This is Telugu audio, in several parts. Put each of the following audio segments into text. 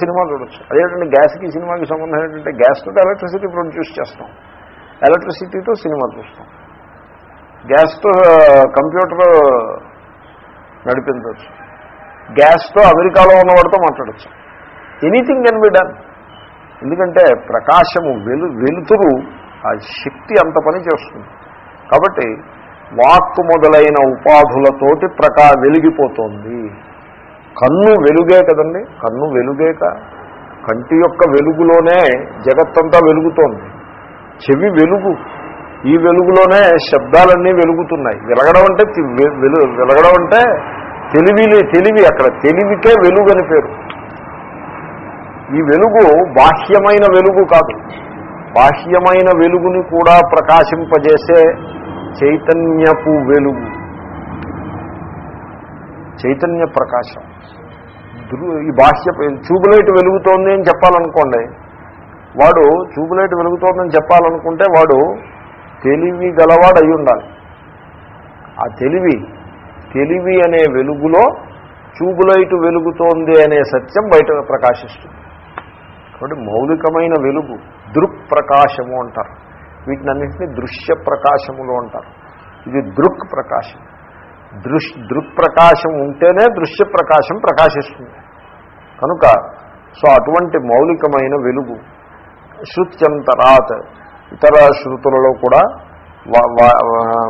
సినిమా చూడొచ్చు. అదేంటంటే గ్యాస్కి సినిమాకి సంబంధం ఏంటంటే గ్యాస్తో ఎలక్ట్రిసిటీ ప్రొడ్యూస్ చేస్తాం. ఎలక్ట్రిసిటీతో సినిమా చూస్తాం. గ్యాస్తో కంప్యూటర్ నడిపించవచ్చు. గ్యాస్తో అమెరికాలో ఉన్నవాడితో మాట్లాడచ్చు. Anything can be done. ఎందుకంటే ప్రకాశము వెలు వెలుతురు ఆ శక్తి అంత పని చేస్తుంది. కాబట్టి వాక్కు మొదలైన ఉపాధులతోటి ప్రకా వెలిగిపోతోంది. కన్ను వెలుగే కదండి కన్ను వెలుగేక కంటి యొక్క వెలుగులోనే జగత్తంతా వెలుగుతోంది. చెవి వెలుగు ఈ వెలుగులోనే శబ్దాలన్నీ వెలుగుతున్నాయి. వెలగడం అంటే వెలు వెలగడం అంటే తెలివి తెలివి అక్కడ తెలివికే వెలుగు అని పేరు. ఈ వెలుగు బాహ్యమైన వెలుగు కాదు. బాహ్యమైన వెలుగుని కూడా ప్రకాశింపజేసే చైతన్యపు వెలుగు. చైతన్య ప్రకాశం. దృ- ఈ బాహ్య చూపులైట్ వెలుగుతోంది అని చెప్పాలనుకోండి వాడు చూపులైట్ వెలుగుతోందని చెప్పాలనుకుంటే వాడు తెలివి గలవాడు అయి ఉండాలి ఆ తెలివి తెలివి అనే వెలుగులో ట్యూబ్లైట్ వెలుగుతోంది అనే సత్యం బయట ప్రకాశిస్తుంది. కాబట్టి మౌలికమైన వెలుగు దృక్ప్రకాశము అంటారు. వీటినన్నింటినీ దృశ్య ప్రకాశములు అంటారు. ఇది దృక్ ప్రకాశం దృష్ దృక్ప్రకాశం ఉంటేనే దృశ్య ప్రకాశం ప్రకాశిస్తుంది. కనుక సో అటువంటి మౌలికమైన వెలుగు శృత్యంతరాత్ ఇతర శృతులలో కూడా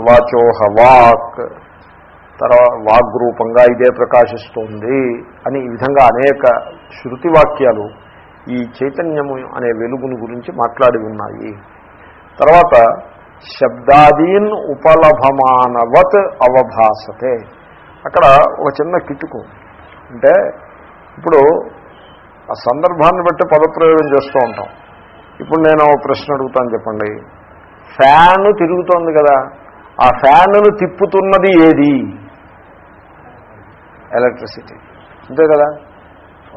వాచోహ వాక్ తర్వాత వాగ్రూపంగా ఇదే ప్రకాశిస్తోంది అని ఈ విధంగా అనేక శృతి వాక్యాలు ఈ చైతన్యము అనే వెలుగుని గురించి మాట్లాడి ఉన్నాయి. తర్వాత శబ్దాదీన్ ఉపలభమానవత్ అవభాసతే. అక్కడ ఒక చిన్న కిటుకు. అంటే ఇప్పుడు ఆ సందర్భాన్ని బట్టి పదప్రయోగం చేస్తూ ఉంటాం. ఇప్పుడు నేను ఒక ప్రశ్న అడుగుతాను చెప్పండి. ఫ్యాన్ తిరుగుతోంది కదా. ఆ ఫ్యాన్ను తిప్పుతున్నది ఏది? ఎలక్ట్రిసిటీ. అంతే కదా?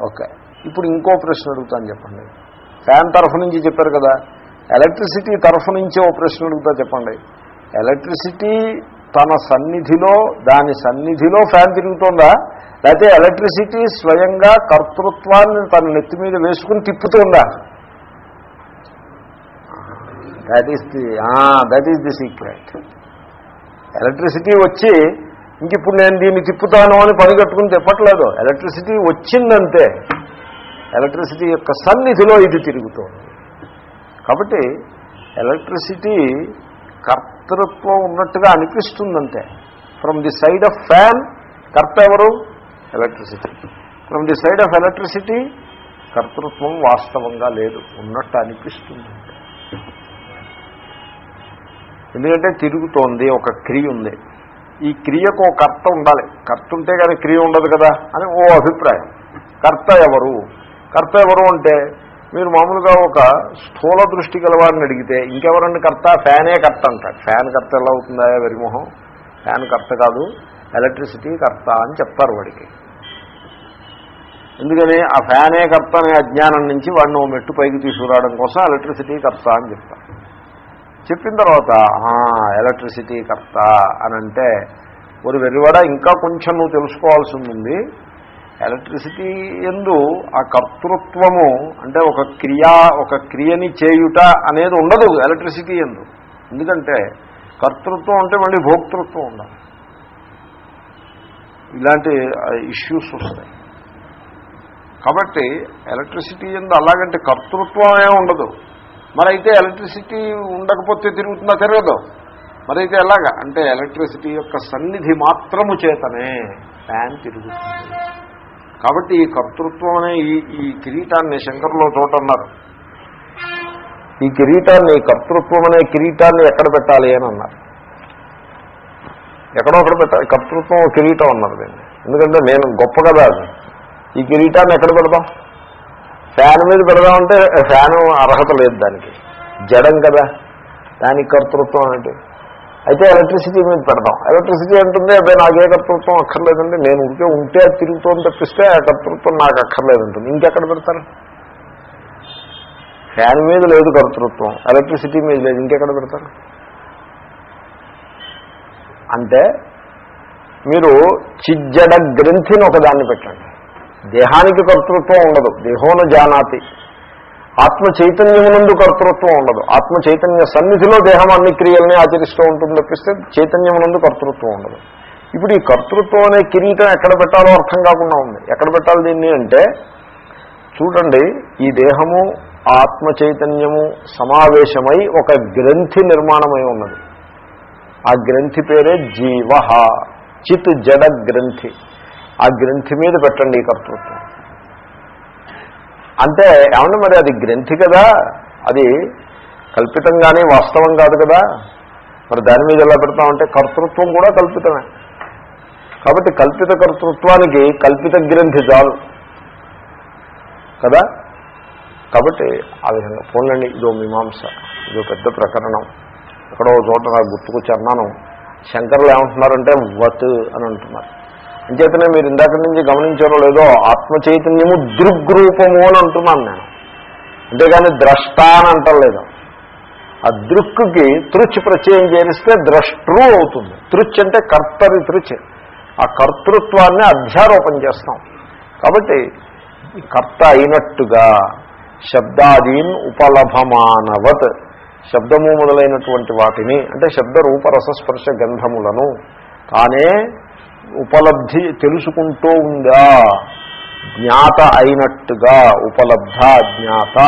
ఓకే. ఇప్పుడు ఇంకో ప్రశ్న అడుగుతాను చెప్పండి. ఫ్యాన్ తరఫు నుంచి చెప్పారు కదా. ఎలక్ట్రిసిటీ తరఫు నుంచి ఓ ప్రశ్న అడుగుతా చెప్పండి. ఎలక్ట్రిసిటీ తన సన్నిధిలో దాని సన్నిధిలో ఫ్యాన్ తిరుగుతోందా? లేకపోతే ఎలక్ట్రిసిటీ స్వయంగా కర్తృత్వాన్ని తన నెత్తి మీద వేసుకుని తిప్పుతోందా? That is the that is the secret electricity వచ్చి ఇంక ఇప్పుడు నేను దీన్ని తిప్పుతాను అని పని కట్టుకుని తిప్పట్లేదు. ఎలక్ట్రిసిటీ వచ్చిందంతే ఎలక్ట్రిసిటీ యొక్క సన్నిధిలో ఇది తిరుగుతోంది. కాబట్టి ఎలక్ట్రిసిటీ కర్తృత్వం ఉన్నట్టుగా అనిపిస్తుందంటే. From the side of fan కర్త ఎవరు? Electricity from the side of electricity కర్తృత్వం వాస్తవంగా లేదు. ఉన్నట్టు అనిపిస్తుంది ఎందుకంటే తిరుగుతోంది ఒక క్రియ ఉంది. ఈ క్రియకు ఒక కర్త ఉండాలి. కర్త ఉంటే కానీ క్రియ ఉండదు కదా అని ఓ అభిప్రాయం. కర్త ఎవరు? కర్త ఎవరు అంటే మీరు మామూలుగా ఒక స్థూల దృష్టి గలవాడిని అడిగితే ఇంకెవరండి కర్త? ఫ్యానే కర్త అంటాడు. ఫ్యాన్ కర్త ఎలా అవుతుందా వెరిమోహం? ఫ్యాన్ కర్త కాదు ఎలక్ట్రిసిటీ కర్త అని చెప్తారు వాడికి. ఎందుకని? ఆ ఫ్యానే కర్త అనే అజ్ఞానం నుంచి వాడిని ఓ మెట్టు పైకి తీసుకురావడం కోసం ఎలక్ట్రిసిటీ కర్త అని చెప్తారు. చెప్పిన తర్వాత ఎలక్ట్రిసిటీ కర్త అని అంటే ఒక వెర్రివాడ ఇంకా కొంచెం నువ్వు తెలుసుకోవాల్సి ఉంది. ఎలక్ట్రిసిటీ ఎందు ఆ కర్తృత్వము అంటే ఒక క్రియా ఒక క్రియని చేయుట అనేది ఉండదు ఎలక్ట్రిసిటీ ఎందు. ఎందుకంటే కర్తృత్వం అంటే మళ్ళీ భోక్తృత్వం ఉండాలి. ఇలాంటి ఇష్యూస్ వస్తాయి. కాబట్టి ఎలక్ట్రిసిటీ ఎందు అలాగంటే కర్తృత్వం ఏమి ఉండదు. మరైతే ఎలక్ట్రిసిటీ ఉండకపోతే తిరుగుతుందా తిరగదు. మరైతే ఎలాగా? అంటే ఎలక్ట్రిసిటీ యొక్క సన్నిధి మాత్రము చేతనే ఫ్యాన్ తిరుగుతుంది. కాబట్టి ఈ కర్తృత్వం అనే ఈ ఈ కిరీటాన్ని శంకర్లో చోట అన్నారు ఈ కిరీటాన్ని కర్తృత్వం అనే కిరీటాన్ని ఎక్కడ పెట్టాలి అని అన్నారు. ఎక్కడో అక్కడ పెట్టాలి కర్తృత్వం కిరీటం అన్నారు దీన్ని. ఎందుకంటే నేను గొప్ప కదా అది. ఈ కిరీటాన్ని ఎక్కడ పెడదాం? ఫ్యాన్ మీద పెడదామంటే ఫ్యాను అర్హత లేదు దానికి. జడం కదా. దానికి కర్తృత్వం అంటే అయితే ఎలక్ట్రిసిటీ మీద పెడదాం. ఎలక్ట్రిసిటీ అంటుంది అదే నాకే కర్తృత్వం అక్కర్లేదండి నేను ఉంటే ఉంటే తిరుగుతో తిరుగుతోని తప్పిస్తే ఆ కర్తృత్వం నాకు అక్కర్లేదంటుంది. ఇంకెక్కడ పెడతారు? ఫ్యాన్ మీద లేదు కర్తృత్వం ఎలక్ట్రిసిటీ మీద లేదు ఇంకెక్కడ పెడతారు? అంటే మీరు చిజ్జడ గ్రంథిని ఒకదాన్ని పెట్టండి. దేహానికి కర్తృత్వం ఉండదు దేహోన జానాతి. ఆత్మ చైతన్యమునందు కర్తృత్వం ఉండదు. ఆత్మ చైతన్య సన్నిధిలో దేహం అన్ని క్రియల్ని ఆచరిస్తూ ఉంటుంది తప్పిస్తే చైతన్యమునందు కర్తృత్వం ఉండదు. ఇప్పుడు ఈ కర్తృత్వం అనే కిరీటం ఎక్కడ పెట్టాలో అర్థం కాకుండా ఉంది. ఎక్కడ పెట్టాలి దీన్ని అంటే చూడండి ఈ దేహము ఆత్మ చైతన్యము సమావేశమై ఒక గ్రంథి నిర్మాణమై ఉన్నది. ఆ గ్రంథి పేరే జీవ చిత్ జడ గ్రంథి. ఆ గ్రంథి మీద పెట్టండి ఈ కర్తృత్వం. అంటే ఏమన్నా మరి అది గ్రంథి కదా? అది కల్పితం కానీ వాస్తవం కాదు కదా? మరి దాని మీద ఎలా పెడతామంటే కర్తృత్వం కూడా కల్పితమే. కాబట్టి కల్పిత కర్తృత్వానికి కల్పిత గ్రంథి చాలు. కదా? కాబట్టి ఆ విధంగా పోలండి ఇదో మీమాంస ఇదో పెద్ద ప్రకరణం. ఎక్కడో చోట నాకు గుర్తుకొచ్చి అన్నాను. శంకర్లు ఏమంటున్నారంటే వత్ అని అంటున్నారు. అంచేతనే మీరు ఇందాక నుంచి గమనించారో లేదో ఆత్మ చైతన్యము దృగ్రూపము అని అంటున్నాను నేను. అంతేగాని ద్రష్ట అని అంటలేదు ఆ దృక్కుకి తృచ్ ప్రత్యయం చేరిస్తే ద్రష్టృ అవుతుంది. తృచ్ అంటే కర్తరి తృచ్ ఆ కర్తృత్వాన్ని అధ్యారోపణ చేస్తాం. కాబట్టి కర్త అయినట్టుగా శబ్దాదీన్ ఉపలభమానవత్ శబ్దము మొదలైనటువంటి వాటిని అంటే శబ్ద రూపరసస్పర్శ గంధములను తానే ఉపలబ్ధి తెలుసుకుంటూ ఉందా? జ్ఞాత అయినట్టుగా ఉపలబ్ధ జ్ఞాత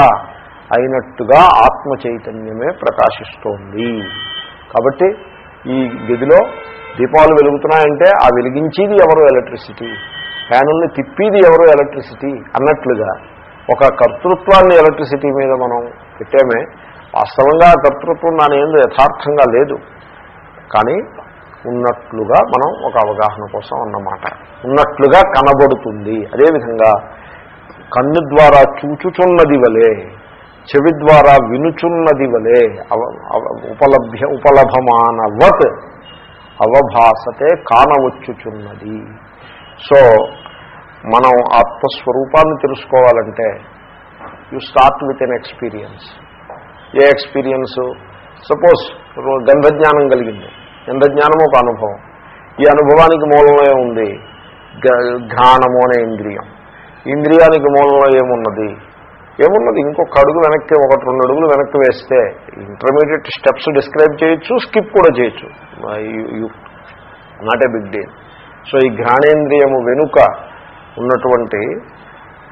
అయినట్టుగా ఆత్మ చైతన్యమే ప్రకాశిస్తోంది. కాబట్టి ఈ గదిలో దీపాలు వెలుగుతున్నాయంటే ఆ వెలిగించేది ఎవరు? ఎలక్ట్రిసిటీ. ఫ్యానుల్ని తిప్పేది ఎవరు? ఎలక్ట్రిసిటీ. అన్నట్లుగా ఒక కర్తృత్వాన్ని ఎలక్ట్రిసిటీ మీద మనం పెట్టామే. వాస్తవంగా కర్తృత్వం నానేందు యథార్థంగా లేదు. కానీ ఉన్నట్లుగా మనం ఒక అవగాహన కోసం అన్నమాట. ఉన్నట్లుగా కనబడుతుంది. అదేవిధంగా కన్ను ద్వారా చూచుచున్నది వలె చెవి ద్వారా వినుచున్నది వలె అవ ఉపలభ్య ఉపలభమానవత్ అవభాసతే కానవచ్చుచున్నది. సో మనం ఆత్మస్వరూపాన్ని తెలుసుకోవాలంటే you start with an experience a experience suppose గంధజ్ఞానం కలిగింది. గంధజ్ఞానం ఒక అనుభవం. ఈ అనుభవానికి మూలంలో ఏముంది? ఘానము అనే ఇంద్రియం. ఇంద్రియానికి మూలంలో ఏమున్నది? ఏమున్నది? ఇంకొక అడుగు వెనక్కి ఒకటి రెండు అడుగులు వెనక్కి వేస్తే ఇంటర్మీడియట్ స్టెప్స్ డిస్క్రైబ్ చేయొచ్చు స్కిప్ కూడా చేయొచ్చు. Not a big deal so ఈ ఘానేంద్రియము వెనుక ఉన్నటువంటి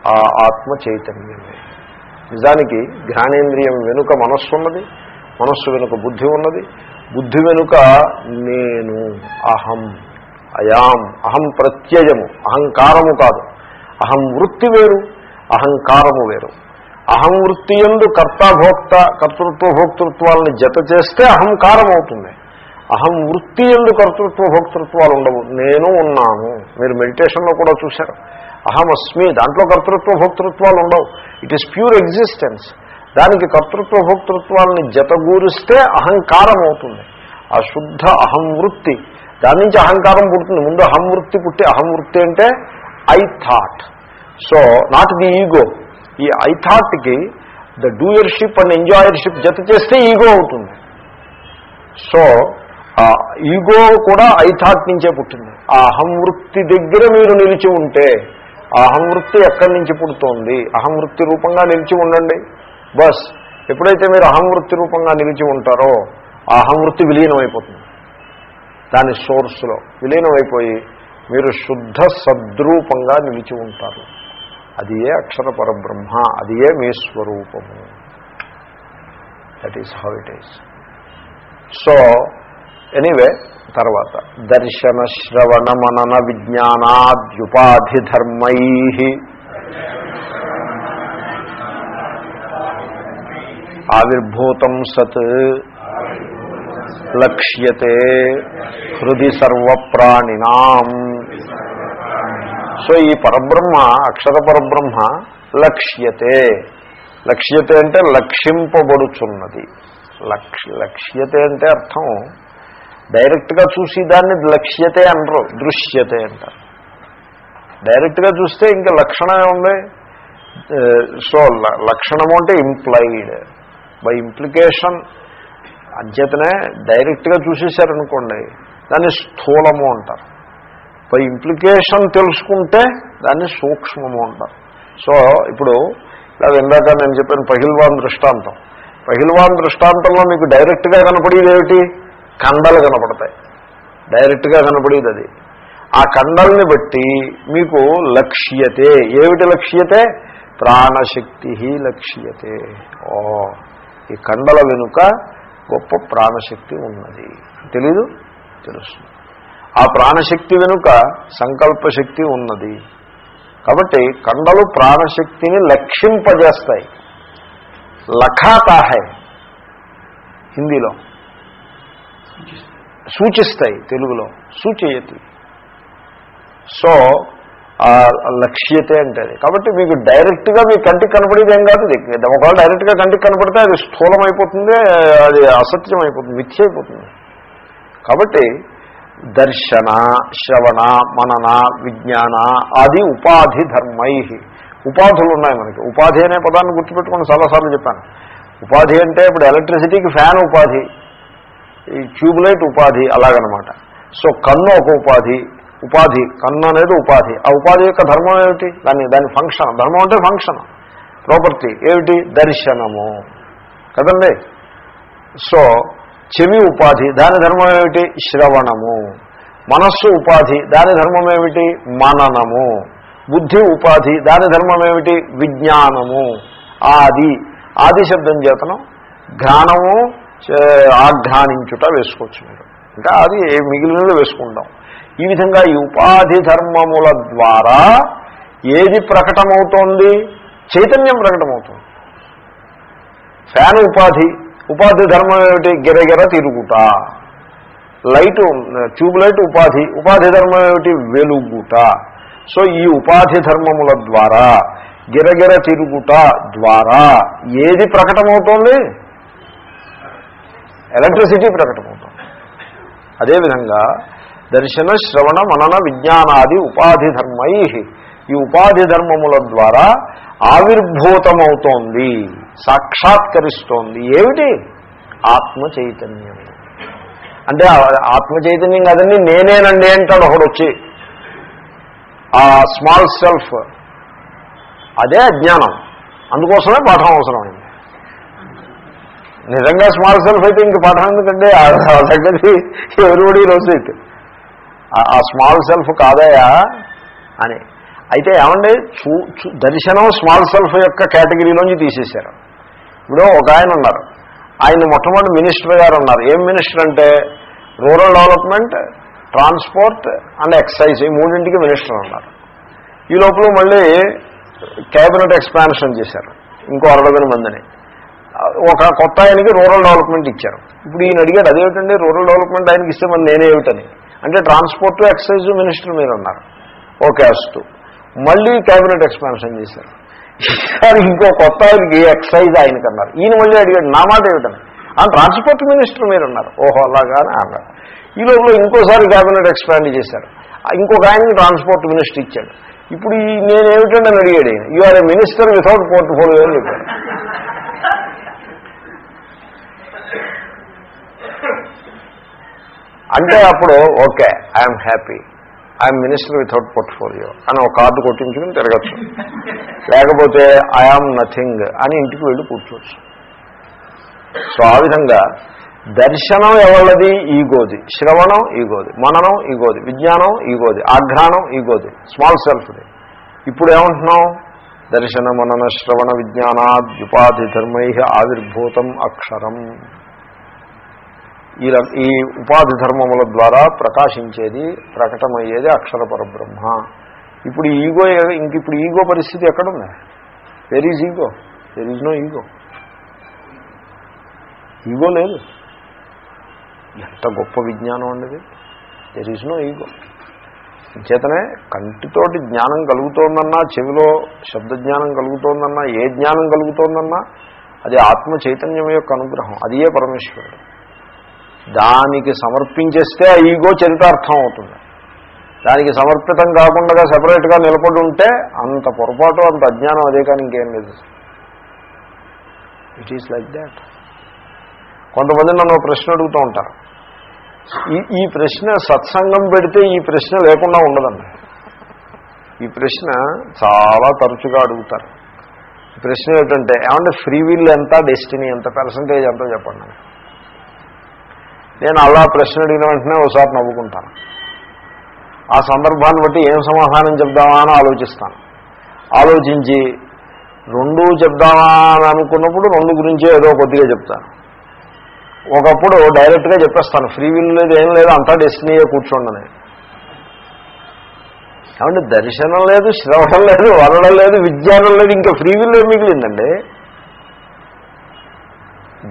ఆ ఆత్మ చైతన్యమే. నిజానికి ఘానేంద్రియం వెనుక మనస్సు ఉన్నది మనస్సు వెనుక బుద్ధి ఉన్నది బుద్ధి వెనుక నేను అహం అయాం అహం ప్రత్యయము అహంకారము కాదు. అహం వృత్తి వేరు అహంకారము వేరు. అహం వృత్తి ఎందు కర్తాభోక్త కర్తృత్వ భోక్తృత్వాలను జత చేస్తే అహంకారం అవుతుంది. అహం వృత్తి ఎందు కర్తృత్వ భోక్తృత్వాలు ఉండవు. నేను ఉన్నాను. మీరు మెడిటేషన్లో కూడా చూశారు. అహం అస్మి దాంట్లో కర్తృత్వ భోక్తృత్వాలు ఉండవు. ఇట్ ఈస్ ప్యూర్ ఎగ్జిస్టెన్స్ దానికి కర్తృత్వ భోక్తృత్వాలని జతగూరిస్తే అహంకారం అవుతుంది ఆ శుద్ధ అహం వృత్తి దాని నుంచి అహంకారం పుడుతుంది. ముందు అహం వృత్తి పుట్టి అహం వృత్తి అంటే I thought so not the ego ఈ ఐ థాట్కి ద డూయర్షిప్ అండ్ ఎంజాయర్షిప్ జత చేస్తే ఈగో అవుతుంది. సో ఈగో కూడా ఐ థాట్ నుంచే పుట్టింది. ఆ అహం వృత్తి దగ్గర మీరు నిలిచి ఉంటే ఆ అహం వృత్తి ఎక్కడి నుంచి పుడుతోంది? అహం వృత్తి రూపంగా నిలిచి ఉండండి. బస్ ఎప్పుడైతే మీరు అహంవృత్తి రూపంగా నిలిచి ఉంటారో ఆ అహంవృత్తి విలీనమైపోతుంది. దాని సోర్స్లో విలీనమైపోయి మీరు శుద్ధ సద్రూపంగా నిలిచి ఉంటారు. అది ఏ అక్షర పరబ్రహ్మ అది ఏ మీ స్వరూపము. That is how it is so anyway తర్వాత దర్శన శ్రవణ మనన విజ్ఞానాద్యుపాధి ధర్మై ఆవిర్భూతం సత్. లక్ష్యతే హృది సర్వప్రాణినాం. సో ఈ పరబ్రహ్మ అక్షర పరబ్రహ్మ లక్ష్యతే. లక్ష్యతే అంటే లక్షింపబడుచున్నది. లక్ష్ లక్ష్యతే అంటే అర్థం. డైరెక్ట్గా చూసి దాన్ని లక్ష్యతే అనరు దృశ్యతే అంటారు. డైరెక్ట్గా చూస్తే ఇంకా లక్షణమే ఉంది సో లక్షణము అంటే ఇంప్లైడ్ బై ఇంప్లికేషన్. అంచేతనే డైరెక్ట్గా చూసేశారనుకోండి దాన్ని స్థూలము అంటారు. బై ఇంప్లికేషన్ తెలుసుకుంటే దాన్ని సూక్ష్మము అంటారు. సో ఇప్పుడు ఇలా ఇందాక నేను చెప్పాను పహిల్వాన్ దృష్టాంతం. పహిల్వాన్ దృష్టాంతంలో మీకు డైరెక్ట్గా కనపడేది ఏమిటి? కండలు కనపడతాయి. డైరెక్ట్గా కనపడేది అది. ఆ కండల్ని బట్టి మీకు లక్ష్యతే. ఏమిటి లక్ష్యతే? ప్రాణశక్తి లక్ష్యతే. ఓ ఈ కండల వెనుక గొప్ప ప్రాణశక్తి ఉన్నది. తెలీదు? తెలుస్తుంది ఆ ప్రాణశక్తి వెనుక సంకల్పశక్తి ఉన్నది. కాబట్టి కండలు ప్రాణశక్తిని లక్షింపజేస్తాయి. లఖాతాహే హిందీలో. సూచిస్తాయి తెలుగులో. సూచయతి. సో లక్ష్యతే అంటే అది కాబట్టి మీకు డైరెక్ట్గా మీ కంటికి కనపడేది ఏం కాదు. ఒకవేళ డైరెక్ట్గా కంటికి కనపడితే అది స్థూలం అయిపోతుంది అది అసత్యం అయిపోతుంది మిథ్య అయిపోతుంది కాబట్టి దర్శన శ్రవణ మనన విజ్ఞాన అది ఉపాధి ధర్మై ఉపాధులు ఉన్నాయి మనకి. ఉపాధి అనే పదాన్ని గుర్తుపెట్టుకుని చాలాసార్లు చెప్పాను. ఉపాధి అంటే ఇప్పుడు ఎలక్ట్రిసిటీకి ఫ్యాన్ ఉపాధి ఈ ట్యూబ్లైట్ ఉపాధి అలాగనమాట. సో కన్ను ఒక ఉపాధి ఉపాధి కన్ను అనేది ఉపాధి. ఆ ఉపాధి యొక్క ధర్మం ఏమిటి? దాని దాని ఫంక్షన్ ధర్మం అంటే ఫంక్షన్ ప్రాపర్టీ ఏమిటి? దర్శనము. కదండి? సో చెవి ఉపాధి దాని ధర్మం ఏమిటి? శ్రవణము. మనస్సు ఉపాధి దాని ధర్మం ఏమిటి? మననము. బుద్ధి ఉపాధి దాని ధర్మం ఏమిటి? విజ్ఞానము. ఆది. ఆది శబ్దం చేతనం ఘ్రాణము ఆఘ్రానించుట వేసుకోవచ్చు మీరు. ఇంకా అది మిగిలినది వేసుకుంటాం. ఈ విధంగా ఈ ఉపాధి ధర్మముల ద్వారా ఏది ప్రకటమవుతోంది? చైతన్యం ప్రకటమవుతుంది. ఫ్యాన్ ఉపాధి ఉపాధి ధర్మం ఏమిటి? గిరగిర తిరుగుట. లైట్ ట్యూబ్ లైట్ ఉపాధి ఉపాధి ధర్మం ఏమిటి? వెలుగుట. సో ఈ ఉపాధి ధర్మముల ద్వారా గిరగిర తిరుగుట ద్వారా ఏది ప్రకటమవుతోంది? ఎలక్ట్రిసిటీ ప్రకటమవుతుంది. అదేవిధంగా దర్శన శ్రవణ మనన విజ్ఞానాది ఉపాధి ధర్మై ఈ ఉపాధి ధర్మముల ద్వారా ఆవిర్భూతమవుతోంది సాక్షాత్కరిస్తోంది. ఏమిటి? ఆత్మ చైతన్యం. అంటే ఆత్మ చైతన్యం కాదండి నేనేనండి అంటాడు ఒకడు వచ్చి. ఆ స్మాల్ సెల్ఫ్. అదే అజ్ఞానం. అందుకోసమే పాఠం అవసరమైంది నిజంగా స్మాల్ సెల్ఫ్ అయితే ఇంక పాఠం ఎందుకంటే దగ్గరికి ఎవరిబడి రోజు అయితే ఆ స్మాల్ సెల్ఫ్ కాదయా? అని. అయితే ఏమండి? చూ దర్శనం స్మాల్ సెల్ఫ్ యొక్క కేటగిరీలోంచి తీసేశారు. ఇప్పుడు ఒక ఆయన ఉన్నారు. ఆయన మొట్టమొదటి మినిస్టర్ గారు ఉన్నారు. ఏం మినిస్టర్ అంటే rural development transport and excise ఈ మూడింటికి మినిస్టర్ ఉన్నారు. ఈ లోపల మళ్ళీ క్యాబినెట్ ఎక్స్పాన్షన్ చేశారు. ఇంకో అరవై మందిని. ఒక కొత్త ఆయనకి రూరల్ డెవలప్మెంట్ ఇచ్చారు. ఇప్పుడు ఈయన అడిగాడు అదేమిటండి? రూరల్ డెవలప్మెంట్ ఆయనకి ఇస్తే మరి నేనే ఏమిటని అంటే ట్రాన్స్పోర్ట్ ఎక్సైజ్ మినిస్టర్ మీరు ఉన్నారు. ఓకే అస్తు. మళ్ళీ క్యాబినెట్ ఎక్స్పాన్షన్ చేశారు. ఈసారి ఇంకో కొత్త ఆయనకి ఎక్సైజ్ ఆయనకి అన్నారు. ఈయన మళ్ళీ అడిగాడు నా మాట ఏమిటని? ఆ ట్రాన్స్పోర్ట్ మినిస్టర్ మీరు ఉన్నారు. ఓహో అలాగా? అన్నారు. ఈ లోపల ఇంకోసారి క్యాబినెట్ ఎక్స్పాండ్ చేశారు. ఇంకొక ఆయనకి ట్రాన్స్పోర్ట్ మినిస్టర్ ఇచ్చాడు. ఇప్పుడు ఈ నేనేమిటండి అని అడిగాడు ఆయన you are a minister without portfolio అని చెప్పాడు. అంటే అప్పుడు okay I'm happy I'm minister without portfolio అని ఒక కార్డు కొట్టించుకుని తిరగచ్చు. లేకపోతే ఐఆమ్ నథింగ్ అని ఇంటికి వెళ్ళి కూర్చోవచ్చు. సో ఆ విధంగా దర్శనం ఎవరిది? ఈగోది. శ్రవణం ఈగోది. మననం ఈగోది. విజ్ఞానం ఈగోది. ఆఘ్రాణం ఈగోది. స్మాల్ సెల్ఫ్ది ఇప్పుడు ఏమంటున్నాం దర్శన మనన శ్రవణ విజ్ఞానాద్యుపాధి ధర్మై ఆవిర్భూతం అక్షరం. ఈ ఈ ఉపాధి ధర్మముల ద్వారా ప్రకాశించేది ప్రకటమయ్యేది అక్షర పరబ్రహ్మ. ఇప్పుడు ఈగో ఇంక ఇప్పుడు ఈగో పరిస్థితి ఎక్కడుంది? There is ego there is no ego ego లేదు. ఎంత గొప్ప విజ్ఞానం అండి దెర్ ఈజ్ నో ఈగో చేతనే కంటితోటి జ్ఞానం కలుగుతోందన్నా చెవిలో శబ్ద జ్ఞానం కలుగుతోందన్నా ఏ జ్ఞానం కలుగుతోందన్నా అది ఆత్మ చైతన్యం యొక్క అనుగ్రహం. అదియే పరమేశ్వరుడు. దానికి సమర్పించేస్తే ఆ ఈగో చరితార్థం అవుతుంది. దానికి సమర్పితం కాకుండా సపరేట్గా నిలబడి ఉంటే అంత పొరపాటు అంత అజ్ఞానం అదే కానీ ఇంకేం లేదు. ఇట్ ఈస్ లైక్ దాట్ కొంతమంది నన్ను ప్రశ్న అడుగుతూ ఉంటారు. ఈ ఈ ప్రశ్న సత్సంగం పెడితే ఈ ప్రశ్న లేకుండా ఉండదండి. ఈ ప్రశ్న చాలా తరచుగా అడుగుతారు. ప్రశ్న ఏంటంటే ఏమంటే ఫ్రీ విల్ ఎంత డెస్టినీ ఎంత పర్సంటేజ్ ఎంతో చెప్పండి. నేను అలా ప్రశ్న అడిగిన వెంటనే ఒకసారి నవ్వుకుంటాను. ఆ సందర్భాన్ని బట్టి ఏం సమాధానం చెప్దామా అని ఆలోచిస్తాను. ఆలోచించి రెండు చెప్దామా అని అనుకున్నప్పుడు రెండు గురించే ఏదో కొద్దిగా చెప్తాను. ఒకప్పుడు డైరెక్ట్గా చెప్పేస్తాను ఫ్రీ విల్ లేదు ఏం లేదు అంతా డెస్టినీయే కూర్చోండి కాబట్టి దర్శనం లేదు శ్రవణం లేదు వరడం లేదు విజ్ఞానం లేదు ఇంకా free will మిగిలిందండి?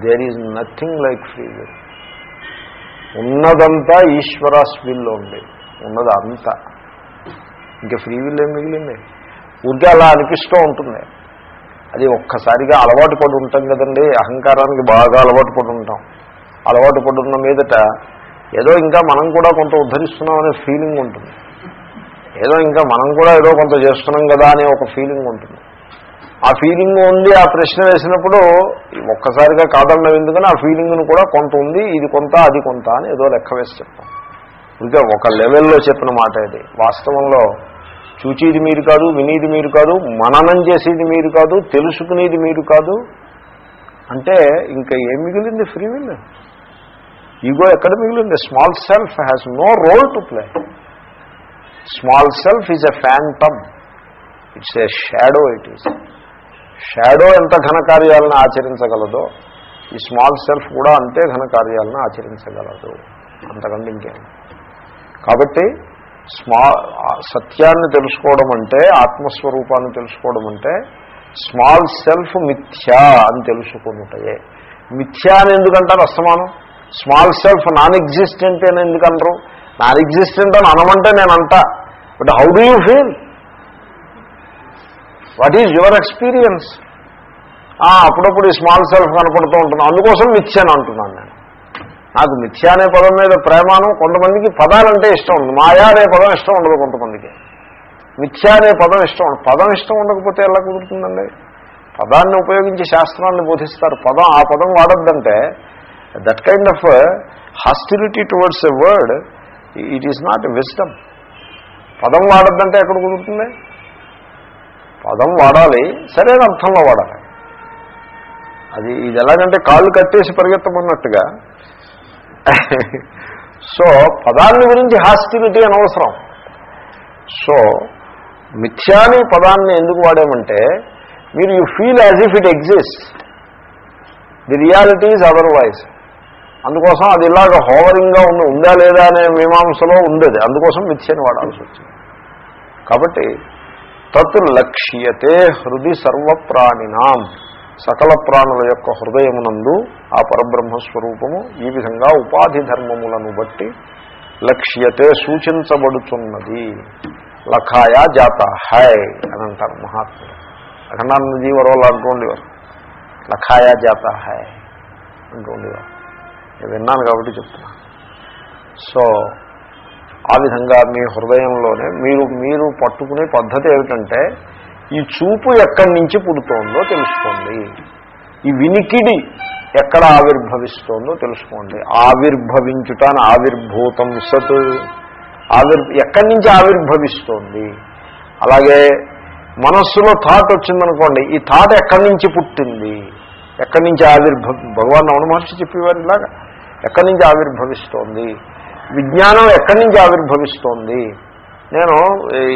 There is nothing like free will ఉన్నదంతా ఈశ్వరాస్ విల్లో ఉంది. ఉన్నది అంతా ఇంకా ఫ్రీ విల్ ఏం మిగిలింది? ఊరికే అలా అనిపిస్తూ ఉంటుంది. అది ఒక్కసారిగా అలవాటు పడి ఉంటాం కదండి. అహంకారానికి బాగా అలవాటు పడి ఉంటాం. అలవాటు పడి ఉన్న మీదట ఏదో ఇంకా మనం కూడా కొంత ఉద్ధరిస్తున్నాం అనే ఫీలింగ్ ఉంటుంది. ఏదో ఇంకా మనం కూడా ఏదో కొంత చేస్తున్నాం కదా అనే ఒక ఫీలింగ్ ఉంటుంది. ఆ ఫీలింగ్ ఉంది ఆ ప్రశ్న వేసినప్పుడు ఒక్కసారిగా కాదన్నది ఎందుకని ఆ ఫీలింగ్ను కూడా కొంత ఉంది ఇది కొంత అది కొంత అని ఏదో లెక్క వేసి చెప్తాం. ఇంకా ఒక లెవెల్లో చెప్పిన మాట ఇది. వాస్తవంలో చూచేది మీరు కాదు వినేది మీరు కాదు మననం చేసేది మీరు కాదు తెలుసుకునేది మీరు కాదు. అంటే ఇంకా ఏం మిగిలింది ఫ్రీ విల్ ఈగో ఎక్కడ మిగిలింది? Small self has no role to play small self is a phantom it's a shadow it is shadow ఎంత ఘనకార్యాలను ఆచరించగలదో ఈ స్మాల్ సెల్ఫ్ కూడా అంతే ఘనకార్యాలను ఆచరించగలదు. అంతకంటే ఇంకేం. కాబట్టి స్మా సత్యాన్ని తెలుసుకోవడం అంటే ఆత్మస్వరూపాన్ని తెలుసుకోవడం అంటే స్మాల్ సెల్ఫ్ మిథ్యా అని తెలుసుకున్నటయే మిథ్యా అని ఎందుకంటారు అస్తమానం? స్మాల్ సెల్ఫ్ నాన్ ఎగ్జిస్టెంట్ అని ఎందుకంటారు? నాన్ ఎగ్జిస్టెంట్ అని అనమంటే నేను అంటా but how do you feel? What is your experience? అప్పుడప్పుడు ఈ స్మాల్ సెల్ఫ్ కనపడుతూ ఉంటుంది అందుకోసం మిథ్య అని అంటున్నాను నేను. నాకు మిథ్య అనే పదం మీద ప్రేమానం కొంతమందికి పదాలంటే ఇష్టం ఉంది మాయా అనే పదం ఇష్టం ఉండదు కొంతమందికి. మిథ్య అనే పదం ఇష్టం ఉండదు. పదం ఇష్టం ఉండకపోతే ఎలా కుదురుతుందండి? పదాన్ని ఉపయోగించి శాస్త్రాన్ని బోధిస్తారు. పదం ఆ పదం వాడద్దంటే that kind of hostility towards a word it is not wisdom పదం వాడద్దంటే ఎక్కడ కుదురుతుంది? పదం వాడాలి. సరైన అర్థంలో వాడాలి. అది ఇది ఎలాగంటే కాళ్ళు కట్టేసి పరిగెత్తమన్నట్టుగా. సో పదాన్ని గురించి హాస్టిలిటీ అనవసరం. సో మిథ్యాని పదాన్ని ఎందుకు వాడామంటే మీరు you feel as if it exist the reality is otherwise అందుకోసం అది ఇలాగ హోవరింగ్గా ఉంది ఉందా లేదా అనే మీమాంసలో ఉండేది. అందుకోసం మిథ్యని వాడాల్సి వచ్చింది. కాబట్టి తత్ లక్ష్యతే హృది సర్వప్రాణినాం. సకల ప్రాణుల యొక్క హృదయమునందు ఆ పరబ్రహ్మస్వరూపము ఈ విధంగా ఉపాధి ధర్మములను బట్టి లక్ష్యతే సూచించబడుతున్నది. లఖాయా జాత హై అని అంటారు మహాత్ములు. అఖండానందజీ వరవలు అంటుండేవారు. లఖాయా జాత హై అంటుండేవారు. నేను విన్నాను కాబట్టి చెప్తున్నా. సో ఆ విధంగా మీ హృదయంలోనే మీరు మీరు పట్టుకునే పద్ధతి ఏమిటంటే ఈ చూపు ఎక్కడి నుంచి పుడుతోందో తెలుసుకోండి. ఈ వినికిడి ఎక్కడ ఆవిర్భవిస్తోందో తెలుసుకోండి. ఆవిర్భవించుటాను ఆవిర్భూతం సత్. ఆవిర్ ఎక్కడి నుంచి ఆవిర్భవిస్తోంది? అలాగే మనస్సులో థాట్ వచ్చిందనుకోండి ఈ థాట్ ఎక్కడి నుంచి పుట్టింది? ఎక్కడి నుంచి ఆవిర్భ భగవాన్ రమణ మహర్షి చెప్పేవారు ఇలాగా. ఎక్కడి నుంచి ఆవిర్భవిస్తోంది? విజ్ఞానం ఎక్కడి నుంచి ఆవిర్భవిస్తోంది? నేను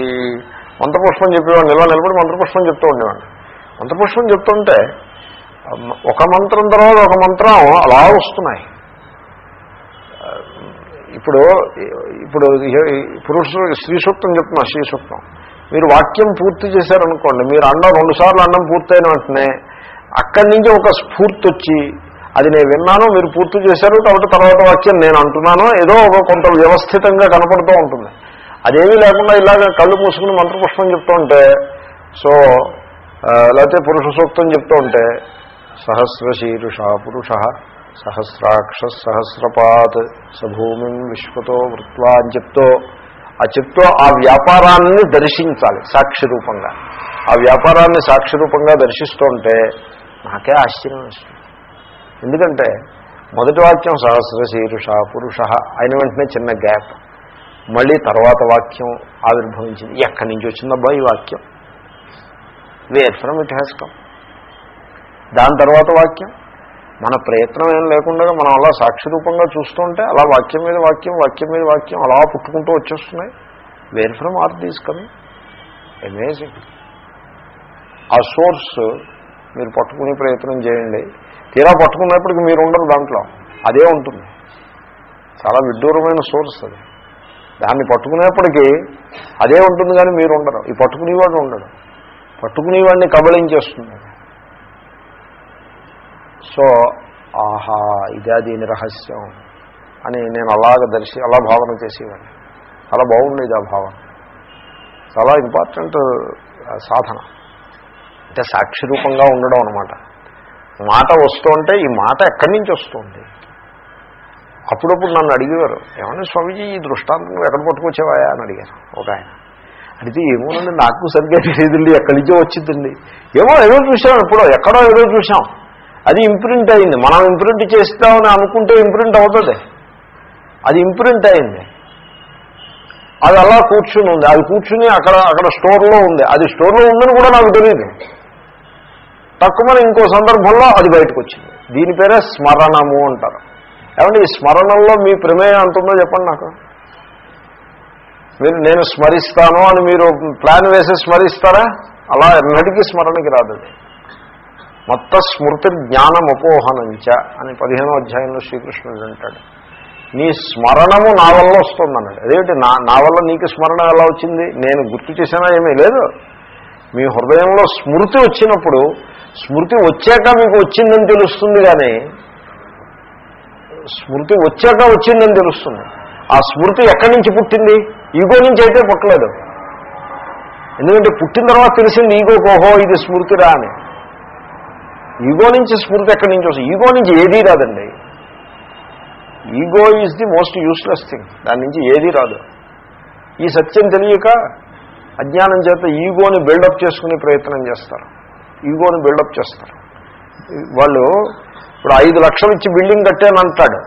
ఈ మంత్రపుష్పం చెప్పేవాడిని ఇలా నిలబడి మంత్రపుష్పం చెప్తూ ఉండేవాడిని. మంత్రపుష్పం చెప్తుంటే ఒక మంత్రం తర్వాత ఒక మంత్రం అలా వస్తున్నాయి. ఇప్పుడు ఇప్పుడు పురుషుడు స్త్రీ సూక్తం చెప్తున్నా స్త్రీ సూక్తం మీరు వాక్యం పూర్తి చేశారనుకోండి మీరు అన్నం రెండు సార్లు అన్నం పూర్తయిన వెంటనే అక్కడి నుంచి ఒక స్ఫూర్తి వచ్చి అది నేను విన్నాను మీరు పూర్తి చేశారు కాబట్టి తర్వాత వాక్యం నేను అంటున్నాను. ఏదో ఒక కొంత వ్యవస్థితంగా కనపడుతూ ఉంటుంది. అదేమీ లేకుండా ఇలాగ కళ్ళు మూసుకుని మంత్రపుష్పం చెప్తూ ఉంటే సో లేకపోతే పురుష సూక్తం చెప్తూ ఉంటే సహస్రశీరుష పురుష సహస్రాక్ష సహస్రపాత్ సభూమి విశ్వతో వృత్వా అని చెప్తూ ఆ చెప్తూ ఆ వ్యాపారాన్ని దర్శించాలి సాక్షి రూపంగా. ఆ వ్యాపారాన్ని సాక్షి రూపంగా దర్శిస్తుంటే నాకే ఆశ్చర్యం వస్తుంది. ఎందుకంటే మొదటి వాక్యం సహస్ర శీరుష పురుష అయిన వెంటనే చిన్న గ్యాప్. మళ్ళీ తర్వాత వాక్యం ఆవిర్భవించింది. ఎక్కడి నుంచి వచ్చిందబ్బా ఈ వాక్యం? Where from it has come. దాని తర్వాత వాక్యం మన ప్రయత్నం ఏం లేకుండా మనం అలా సాక్షిరూపంగా చూస్తుంటే అలా వాక్యం మీద వాక్యం వాక్యం మీద వాక్యం అలా పుట్టుకుంటూ వచ్చేస్తున్నాయి. Where from are these coming. Amazing ఆ సోర్స్ మీరు పట్టుకునే ప్రయత్నం చేయండి. తీరా పట్టుకున్నప్పటికి మీరు ఉండరు దాంట్లో. అదే ఉంటుంది. చాలా విడ్డూరమైన సోర్స్ అది. దాన్ని పట్టుకునేప్పటికీ అదే ఉంటుంది కానీ మీరు ఉండరు. ఈ పట్టుకునేవాడు ఉండడు. పట్టుకునేవాడిని కబళించేస్తుంది. సో ఆహా ఇదే దీని రహస్యం అని నేను అలాగ దర్శి అలా భావన చేసేవాడిని. చాలా బాగుండేది ఆ భావన. చాలా ఇంపార్టెంట్ సాధన. అంటే సాక్షి రూపంగా ఉండడం అనమాట మాట వస్తుంటే ఈ మాట ఎక్కడి నుంచి వస్తుంది? అప్పుడప్పుడు నన్ను అడిగేవారు ఏమన్నా స్వామీజీ ఈ దృష్టాంతం ఎక్కడ పట్టుకొచ్చేవాయా? అని అడిగారు ఒక ఆయన. అడిగితే ఏమోనండి నాకు సరిగ్గా తెలియదండి ఎక్కడి నుంచో వచ్చిందండి. ఏమో ఏదో చూసాం ఎప్పుడో ఎక్కడో ఏదో చూసాం అది ఇంప్రింట్ అయింది. మనం ఇంప్రింట్ చేస్తామని అనుకుంటే ఇంప్రింట్ అవుతుంది. అది ఇంప్రింట్ అయింది. అది అలా కూర్చుని ఉంది. అది కూర్చుని అక్కడ అక్కడ స్టోర్లో ఉంది. అది స్టోర్లో ఉందని కూడా నాకు తెలియదు. తక్కువ ఇంకో సందర్భంలో అది బయటకు వచ్చింది దీని పేరే స్మరణము అంటారు. ఏమంటే ఈ స్మరణంలో మీ ప్రమేయం ఎంత ఉందో చెప్పండి నాకు. మీరు నేను స్మరిస్తాను అని మీరు ప్లాన్ వేసి స్మరిస్తారా? అలా ఎన్నటికీ స్మరణకి రాదు మొత్త స్మృతి జ్ఞానం అపోహనంచ అని పదిహేనో అధ్యాయంలో శ్రీకృష్ణుడు అంటాడు. నీ స్మరణము నా వల్ల వస్తుందన్నాడు. అదేమిటి? నా నా వల్ల నీకు స్మరణ ఎలా వచ్చింది? నేను గుర్తు చేసినా ఏమీ లేదు. మీ హృదయంలో స్మృతి వచ్చినప్పుడు స్మృతి వచ్చాక మీకు వచ్చిందని తెలుస్తుంది కానీ స్మృతి వచ్చాక వచ్చిందని తెలుస్తుంది. ఆ స్మృతి ఎక్కడి నుంచి పుట్టింది? ఈగో నుంచి అయితే పుట్టలేదు. ఎందుకంటే పుట్టిన తర్వాత తెలిసింది ఈగో ఓహో ఇది స్మృతిరా అని. ఈగో నుంచి స్మృతి ఎక్కడి నుంచి వస్తుంది? ఈగో నుంచి ఏదీ రాదండి. Ego is the most useless thing దాని నుంచి ఏదీ రాదు. ఈ సత్యం తెలియక అజ్ఞానం చేత ఈగోని బిల్డప్ చేసుకునే ప్రయత్నం చేస్తారు. ఈగోని బిల్డప్ చేస్తారు. వాళ్ళు ఇప్పుడు ఐదు లక్షలు ఇచ్చి బిల్డింగ్ కట్టాను అంటాడు.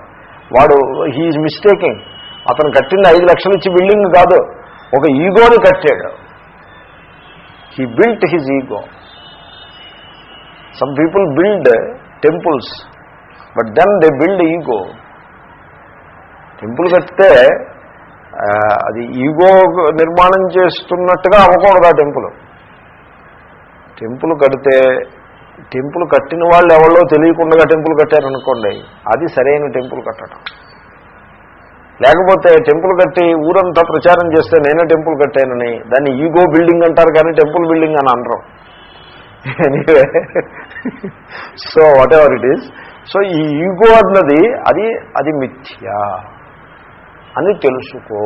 వాడు హీఈ్ మిస్టేకింగ్ అతను కట్టింది ఐదు లక్షలు ఇచ్చి బిల్డింగ్ కాదు. ఒక ఈగోని కట్టాడు. He built his ego some people build temples but then they build ego temple కట్టితే అది ఈగో నిర్మాణం చేస్తున్నట్టుగా అవ్వకూడదు ఆ టెంపుల్ టెంపుల్ కడితే టెంపుల్ కట్టిన వాళ్ళు ఎవరో తెలియకుండా టెంపుల్ కట్టారనుకోండి అది సరైన టెంపుల్ కట్టడం. లేకపోతే టెంపుల్ కట్టి ఊరంతా ప్రచారం చేస్తే నేనే టెంపుల్ కట్టానని దాన్ని ఈగో బిల్డింగ్ అంటారు కానీ టెంపుల్ బిల్డింగ్ అని అనరు. Anyway so whatever it is so ఈ ఈగో అన్నది అది అది మిథ్యా. అని తెలుసుకో.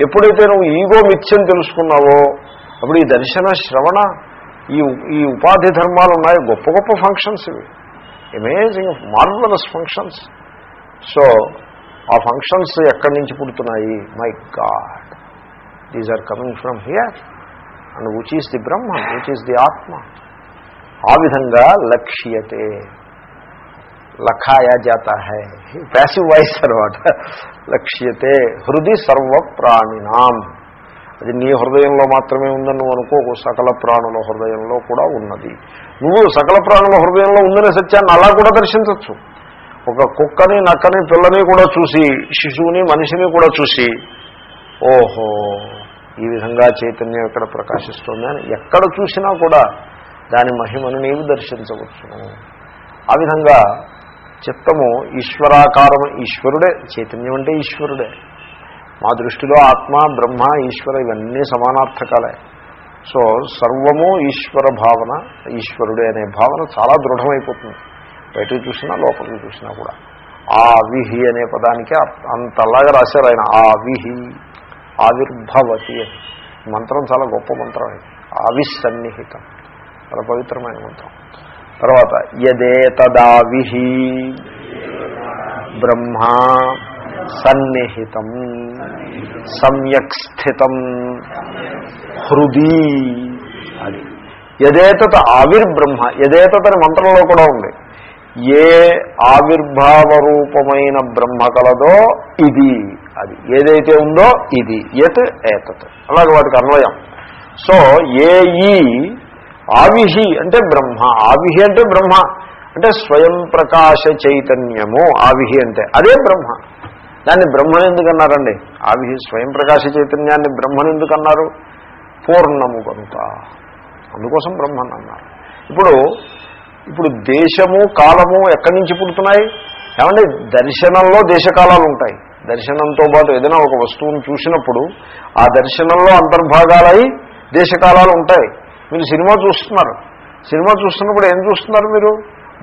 ఎప్పుడైతే నువ్వు ఈగో మిథ్యని తెలుసుకున్నావో అప్పుడు ఈ దర్శన శ్రవణ ఈ ఈ ఉపాధి ధర్మాలు ఉన్నాయి. గొప్ప గొప్ప ఫంక్షన్స్ ఇవి. అమేజింగ్ మార్వలస్ ఫంక్షన్స్ సో ఆ ఫంక్షన్స్ ఎక్కడి నుంచి పుడుతున్నాయి? My god these are coming from here and which is the Brahma which is the atma ఆ విధంగా లక్ష్యతే. లఖాయా జాత హై. ప్యాసివ్ వాయిస్ అనమాట లక్ష్యతే. హృది సర్వ ప్రాణినాం. అది నీ హృదయంలో మాత్రమే ఉందని నువ్వు అనుకో సకల ప్రాణుల హృదయంలో కూడా ఉన్నది. నువ్వు సకల ప్రాణుల హృదయంలో ఉందనే సత్యాన్ని అలా కూడా దర్శించవచ్చు ఒక కుక్కని నక్కని పిల్లని కూడా చూసి శిశువుని మనిషిని కూడా చూసి ఓహో ఈ విధంగా చైతన్యం ఎక్కడ ప్రకాశిస్తుంది అని ఎక్కడ చూసినా కూడా దాని మహిమను నీవు దర్శించవచ్చును ఆ విధంగా చిత్తము ఈశ్వరాకారం ఈశ్వరుడే చైతన్యం అంటే ఈశ్వరుడే. మా దృష్టిలో ఆత్మ బ్రహ్మ ఈశ్వర ఇవన్నీ సమానార్థకాలే. సో సర్వము ఈశ్వర భావన ఈశ్వరుడే అనే భావన చాలా దృఢమైపోతుంది. బయటకు చూసినా లోపలికి చూసినా కూడా. ఆ విహి అనే పదానికి అంతలాగా రాశారు ఆయన. ఆవిహి ఆవిర్భవతి అని. మంత్రం చాలా గొప్ప మంత్రం ఇది. ఆవిసన్నిహితం చాలా పవిత్రమైన మంత్రం. తర్వాత యదే తదావిహి బ్రహ్మ సన్నిహితం. సమ్యక్ స్థితం హృదీ అది. యదేతత్ ఆవిర్బ్రహ్మ యదేతత్ అని మంత్రంలో కూడా ఉంది. ఏ ఆవిర్భావ రూపమైన బ్రహ్మ కలదో ఇది అది. ఏదైతే ఉందో ఇది యత్ ఏతత్. అలాగే వాటికి అన్వయం. సో ఏ ఈ ఆవిహి అంటే బ్రహ్మ. ఆవిహి అంటే బ్రహ్మ. అంటే స్వయం ప్రకాశ చైతన్యము. ఆవిహి అంటే అదే బ్రహ్మ. దాన్ని బ్రహ్మను ఎందుకు అన్నారండి ఆవిహి స్వయం ప్రకాశ చైతన్యాన్ని బ్రహ్మను ఎందుకు అన్నారు పూర్ణము కనుక అందుకోసం బ్రహ్మన్ అన్నారు. ఇప్పుడు ఇప్పుడు దేశము కాలము ఎక్కడి నుంచి పుడుతున్నాయి? ఏమంటే దర్శనంలో దేశకాలాలు ఉంటాయి. దర్శనంతో పాటు ఏదైనా ఒక వస్తువును చూసినప్పుడు ఆ దర్శనంలో అంతర్భాగాలై దేశకాలాలు ఉంటాయి. మీరు సినిమా చూస్తున్నారు. సినిమా చూస్తున్నప్పుడు ఏం చూస్తున్నారు మీరు?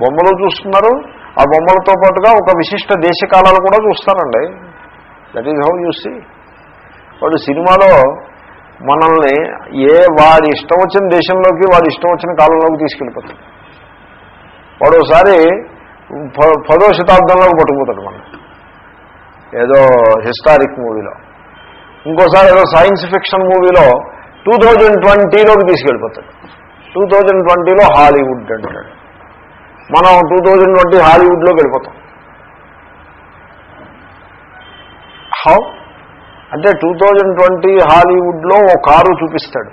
బొమ్మలు చూస్తున్నారు. ఆ బొమ్మలతో పాటుగా ఒక విశిష్ట దేశకాలాలు కూడా చూస్తానండి that is how you see వాడు సినిమాలో మనల్ని ఏ వాడి ఇష్టం వచ్చిన దేశంలోకి వాడి ఇష్టం వచ్చిన కాలంలోకి తీసుకెళ్ళిపోతాడు. వాడు ఒకసారి ప- పదో శతాబ్దంలోకి పట్టుకుపోతాడు మనం ఏదో హిస్టారిక్ మూవీలో. ఇంకోసారి ఏదో సైన్స్ ఫిక్షన్ మూవీలో టూ థౌజండ్ ట్వంటీలోకి తీసుకెళ్ళిపోతాడు. టూ థౌజండ్ ట్వంటీలో హాలీవుడ్ అంటాడు. మనం టూ థౌజండ్ ట్వంటీ హాలీవుడ్లోకి వెళ్ళిపోతాం. హౌ అంటే టూ థౌజండ్ ట్వంటీ హాలీవుడ్లో ఓ కారు చూపిస్తాడు.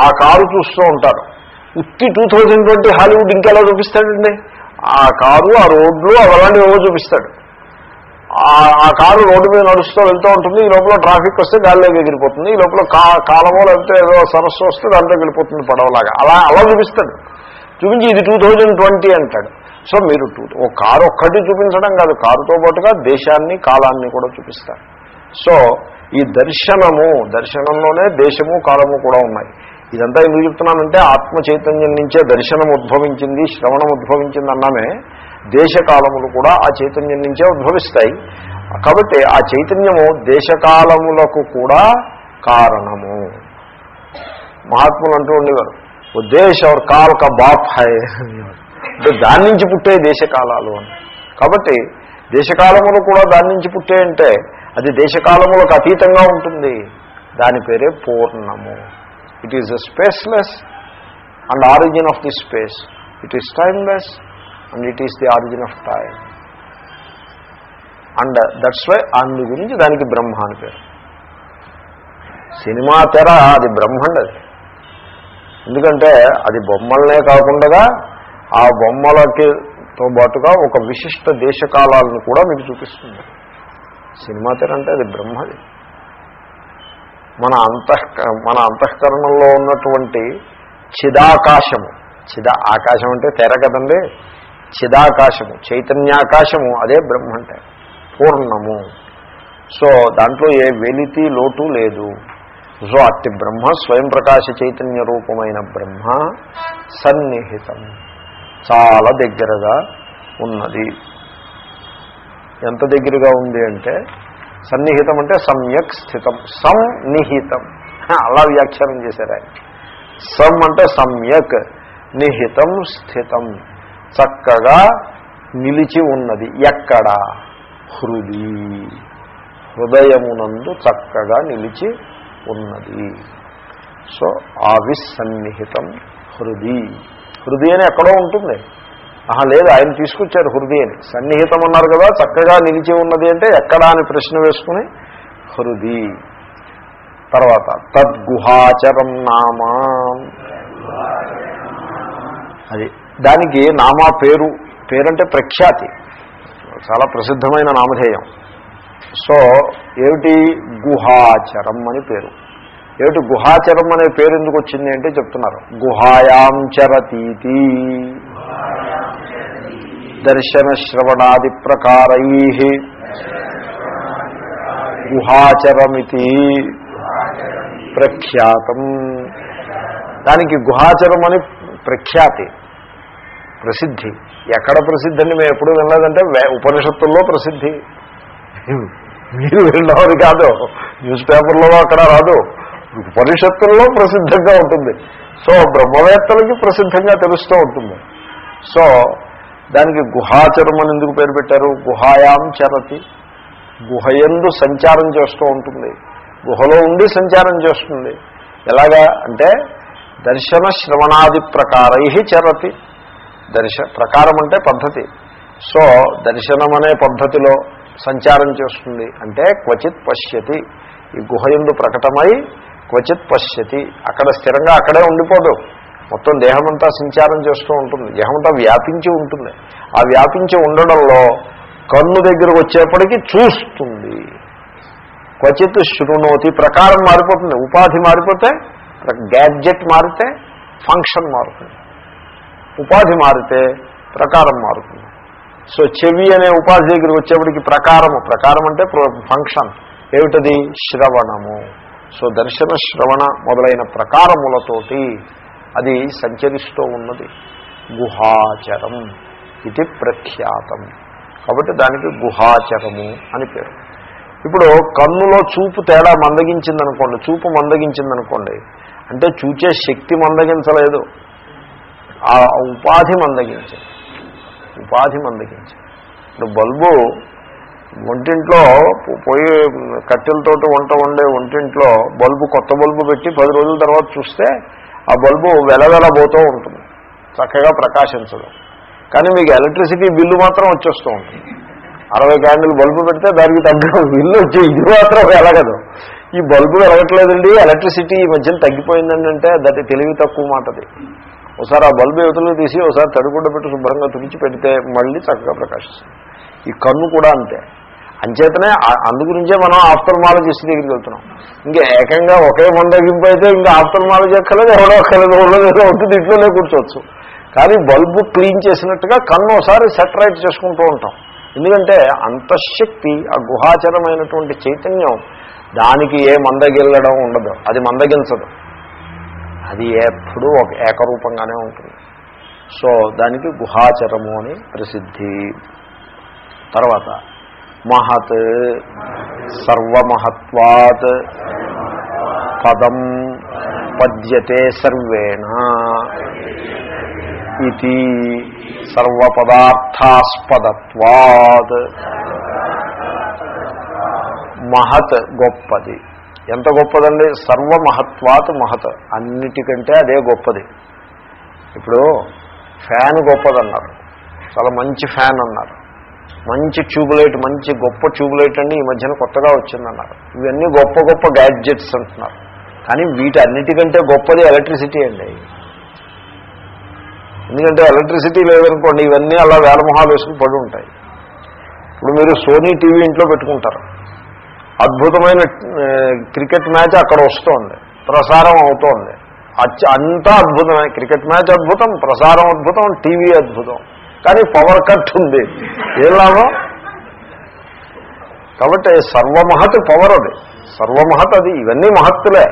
ఆ కారు చూస్తూ ఉంటారు ఉత్తి టూ థౌజండ్ ట్వంటీ హాలీవుడ్ ఇంకెలా చూపిస్తాడండి? ఆ కారు ఆ రోడ్లు అలాంటివి ఏవో చూపిస్తాడు. ఆ- కారు రోడ్డు మీద నడుస్తూ వెళ్తూ ఉంటుంది. ఈ లోపల ట్రాఫిక్ వస్తే గాలిలోకి ఎగిరిపోతుంది. ఈ లోపల కా కాలమో లేకపోతే ఏదో సరస్సు వస్తే దాంట్లోకి వెళ్ళిపోతుంది పడవలాగా. అలా అలా చూపిస్తాడు. చూపించి ఇది టూ థౌజండ్ ట్వంటీ అంటాడు. సో మీరు టూ ఓ కారు ఒక్కటి చూపించడం కాదు. కారుతో పాటుగా దేశాన్ని కాలాన్ని కూడా చూపిస్తారు. సో ఈ దర్శనము దర్శనంలోనే దేశము కాలము కూడా ఉన్నాయి. ఇదంతా ఎందుకు చెప్తున్నానంటే ఆత్మ చైతన్యం నుంచే దర్శనం ఉద్భవించింది శ్రవణం ఉద్భవించింది అన్నామే. దేశకాలములు కూడా ఆ చైతన్యం నుంచే ఉద్భవిస్తాయి. కాబట్టి ఆ చైతన్యము దేశకాలములకు కూడా కారణము. మహాత్ములు అంటూ ఉండేవారు. ఓ దేశ కాల్ కా బాప్ హై అంటే దాని నుంచి పుట్టే దేశకాలాలు అని. కాబట్టి దేశకాలములు కూడా దాని నుంచి పుట్టే అంటే అది దేశకాలములకు అతీతంగా ఉంటుంది. దాని పేరే పూర్ణము. It is spaceless and origin of the space it is timeless and it is the origin of time and that's why అందు గురించి దానికి బ్రహ్మ అని పేరు. సినిమా తెర అది బ్రహ్మండి అది ఎందుకంటే అది బొమ్మలనే కాకుండా ఆ బొమ్మలకితో పాటుగా ఒక విశిష్ట దేశకాలాలను కూడా మీకు చూపిస్తుంది. సినిమా తెర అంటే అది బ్రహ్మది. మన అంతః మన అంతఃకరణంలో ఉన్నటువంటి చిదాకాశము. చిద ఆకాశం అంటే తెర కదండి. చిదాకాశము చైతన్యాకాశము అదే బ్రహ్మ అంటే పూర్ణము. సో దాంట్లో ఏ వెలితి లోటు లేదు. సో అట్టి బ్రహ్మ స్వయం ప్రకాశ చైతన్య రూపమైన బ్రహ్మ సన్నిహితం. చాలా దగ్గరగా ఉన్నది. ఎంత దగ్గరగా ఉంది అంటే సన్నిహితం అంటే సమ్యక్ స్థితం. సంనిహితం అలా వ్యాఖ్యానం చేశారు ఆయన. సం అంటే సమ్యక్ నిహితం స్థితం. చక్కగా నిలిచి ఉన్నది. ఎక్కడ? హృది. హృదయమునందు చక్కగా నిలిచి ఉన్నది. సో ఆవిసన్నిహితం హృది. హృది అని ఎక్కడో ఉంటుంది. ఆహా లేదు ఆయన తీసుకొచ్చారు హృది అని. సన్నిహితం అన్నారు కదా చక్కగా నిలిచి ఉన్నది అంటే ఎక్కడా అని ప్రశ్న వేసుకుని హృది. తర్వాత తద్గుహాచరం నామా. అది దానికి నామా పేరు పేరంటే ప్రఖ్యాతి. చాలా ప్రసిద్ధమైన నామధేయం. సో ఏమిటి గుహాచరం అని పేరు. ఏమిటి గుహాచరం అనే పేరు ఎందుకు వచ్చింది అంటే చెప్తున్నారు. గుహాయాం చరతీతి. దర్శన శ్రవణాది ప్రకారై. గుహాచరమితి ప్రఖ్యాతం. దానికి గుహాచరం అని ప్రఖ్యాతి ప్రసిద్ధి. ఎక్కడ ప్రసిద్ధి అని మేము ఎప్పుడు వినలేదంటే వే- ఉపనిషత్తుల్లో ప్రసిద్ధి. మీరు విన్నవారు కాదు. న్యూస్ పేపర్లో అక్కడ రాదు. ఉపనిషత్తుల్లో ప్రసిద్ధంగా ఉంటుంది. సో బ్రహ్మవేత్తలకి ప్రసిద్ధంగా తెలుస్తూ ఉంటుంది. సో దానికి గుహాచరం అని ఎందుకు పేరు పెట్టారు? గుహాయాం చరతి. గుహయందు సంచారం చేస్తూ ఉంటుంది. గుహలో ఉండి సంచారం చేస్తుంది. ఎలాగా అంటే దర్శన శ్రవణాది ప్రకారై చరతి. దర్శ ప్రకారం అంటే పద్ధతి. సో దర్శనం అనే పద్ధతిలో సంచారం చేస్తుంది అంటే క్వచిత్ పశ్యతి. ఈ గుహ ఎందు ప్రకటమై క్వచిత్ పశ్యతి. అక్కడ స్థిరంగా అక్కడే ఉండిపోదు. మొత్తం దేహమంతా సంచారం చేస్తూ ఉంటుంది. దేహమంతా వ్యాపించి ఉంటుంది. ఆ వ్యాపించి ఉండడంలో కన్ను దగ్గరకు వచ్చేప్పటికి చూస్తుంది. క్వచిత్ శృణోతి ప్రకారం మారిపోతుంది. ఉపాధి మారిపోతే గ్యాడ్జెట్ మారితే ఫంక్షన్ మారుతుంది. ఉపాధి మారితే ప్రకారం మారుతుంది. సో చెవి అనే ఉపాధి దగ్గరికి వచ్చేప్పటికి ప్రకారము. ప్రకారం అంటే ఫంక్షన్ ఏమిటది? శ్రవణము. సో దర్శన శ్రవణ మొదలైన ప్రకారములతోటి అది సంచరిస్తూ ఉన్నది. గుహాచరం ఇది ప్రఖ్యాతం. కాబట్టి దానికి గుహాచరము అని పేరు. ఇప్పుడు కన్నులో చూపు తేడా మందగించిందనుకోండి చూపు మందగించిందనుకోండి అంటే చూచే శక్తి మందగించలేదు. ఆ ఉపాధి మందగించింది. ఉపాధి మందగించింది ఇప్పుడు బల్బు ఒంటింట్లో పోయి కట్టెలతోటి వంట వండే ఒంటింట్లో బల్బు కొత్త బల్బు పెట్టి పది రోజుల తర్వాత చూస్తే ఆ బల్బు వెలవెలబోతూ ఉంటుంది. చక్కగా ప్రకాశించదు. కానీ మీకు ఎలక్ట్రిసిటీ బిల్లు మాత్రం వచ్చేస్తూ ఉంటుంది. అరవై క్యాండిల్ బల్బు పెడితే దానికి తగ్గ బిల్లు వచ్చి ఇది మాత్రం వెలగదు. ఈ బల్బు వెలగట్లేదండి ఎలక్ట్రిసిటీ ఈ మధ్యన తగ్గిపోయిందండి అంటే దాని తెలివి తక్కువ మాటది. ఒకసారి ఆ బల్బు యువతలు తీసి ఒకసారి తడిగుడ్డ పెట్టి శుభ్రంగా తుడిచి పెడితే మళ్ళీ చక్కగా ప్రకాశిస్తుంది. ఈ కన్ను కూడా అంతే. అంచేతనే అందుగురించే మనం ఆఫ్టర్మాలజిస్ట్ దగ్గరికి వెళ్తున్నాం. ఇంకా ఏకంగా ఒకే మందగింపు అయితే ఇంకా ఆఫ్టర్మాలజీ ఎక్కలేదు ఎవడో ఎక్కలేదు ఎవడో లేదో ఉంటుంది ఇంట్లోనే కూర్చోవచ్చు. కానీ బల్బు క్లీన్ చేసినట్టుగా కన్ను ఒకసారి సెటరైట్ చేసుకుంటూ ఉంటాం. ఎందుకంటే అంతఃశక్తి ఆ గుహాచరమైనటువంటి చైతన్యం దానికి ఏ మందగిల్లడం ఉండదు. అది మందగించదు అది ఎప్పుడూ ఒక ఏకరూపంగానే ఉంటుంది. సో దానికి గుహాచరము అని ప్రసిద్ధి. తర్వాత మహత్ సర్వమహత్వాత్ పదం పద్యతే సర్వేణ ఇది సర్వపదార్థాస్పదత్వాత్. మహత్ గొప్పది. ఎంత గొప్పదండి? సర్వమహత్వాత్ మహత్. అన్నిటికంటే అదే గొప్పది. ఇప్పుడు ఫ్యాన్ గొప్పదన్నారు. చాలా మంచి ఫ్యాన్ అన్నారు. మంచి ట్యూబ్లైట్ మంచి గొప్ప ట్యూబ్లైట్ అండి ఈ మధ్యన కొత్తగా వచ్చిందన్నారు. ఇవన్నీ గొప్ప గొప్ప గ్యాడ్జెట్స్ అంటున్నారు. కానీ వీటన్నిటికంటే గొప్పది ఎలక్ట్రిసిటీ అండి. ఎందుకంటే ఎలక్ట్రిసిటీ లేదనుకోండి ఇవన్నీ అలా వేలమొహాలు వేసుకుని పడి ఉంటాయి. ఇప్పుడు మీరు సోనీ టీవీ ఇంట్లో పెట్టుకుంటారు. అద్భుతమైన క్రికెట్ మ్యాచ్ అక్కడ వస్తోంది. ప్రసారం అవుతోంది. అంతా అద్భుతమే. క్రికెట్ మ్యాచ్ అద్భుతం ప్రసారం అద్భుతం టీవీ అద్భుతం. కానీ పవర్ కట్ ఉంది. ఏం లాభం? కాబట్టి సర్వమహత్ పవర్ అది. సర్వమహత్ అది. ఇవన్నీ మహత్తులే.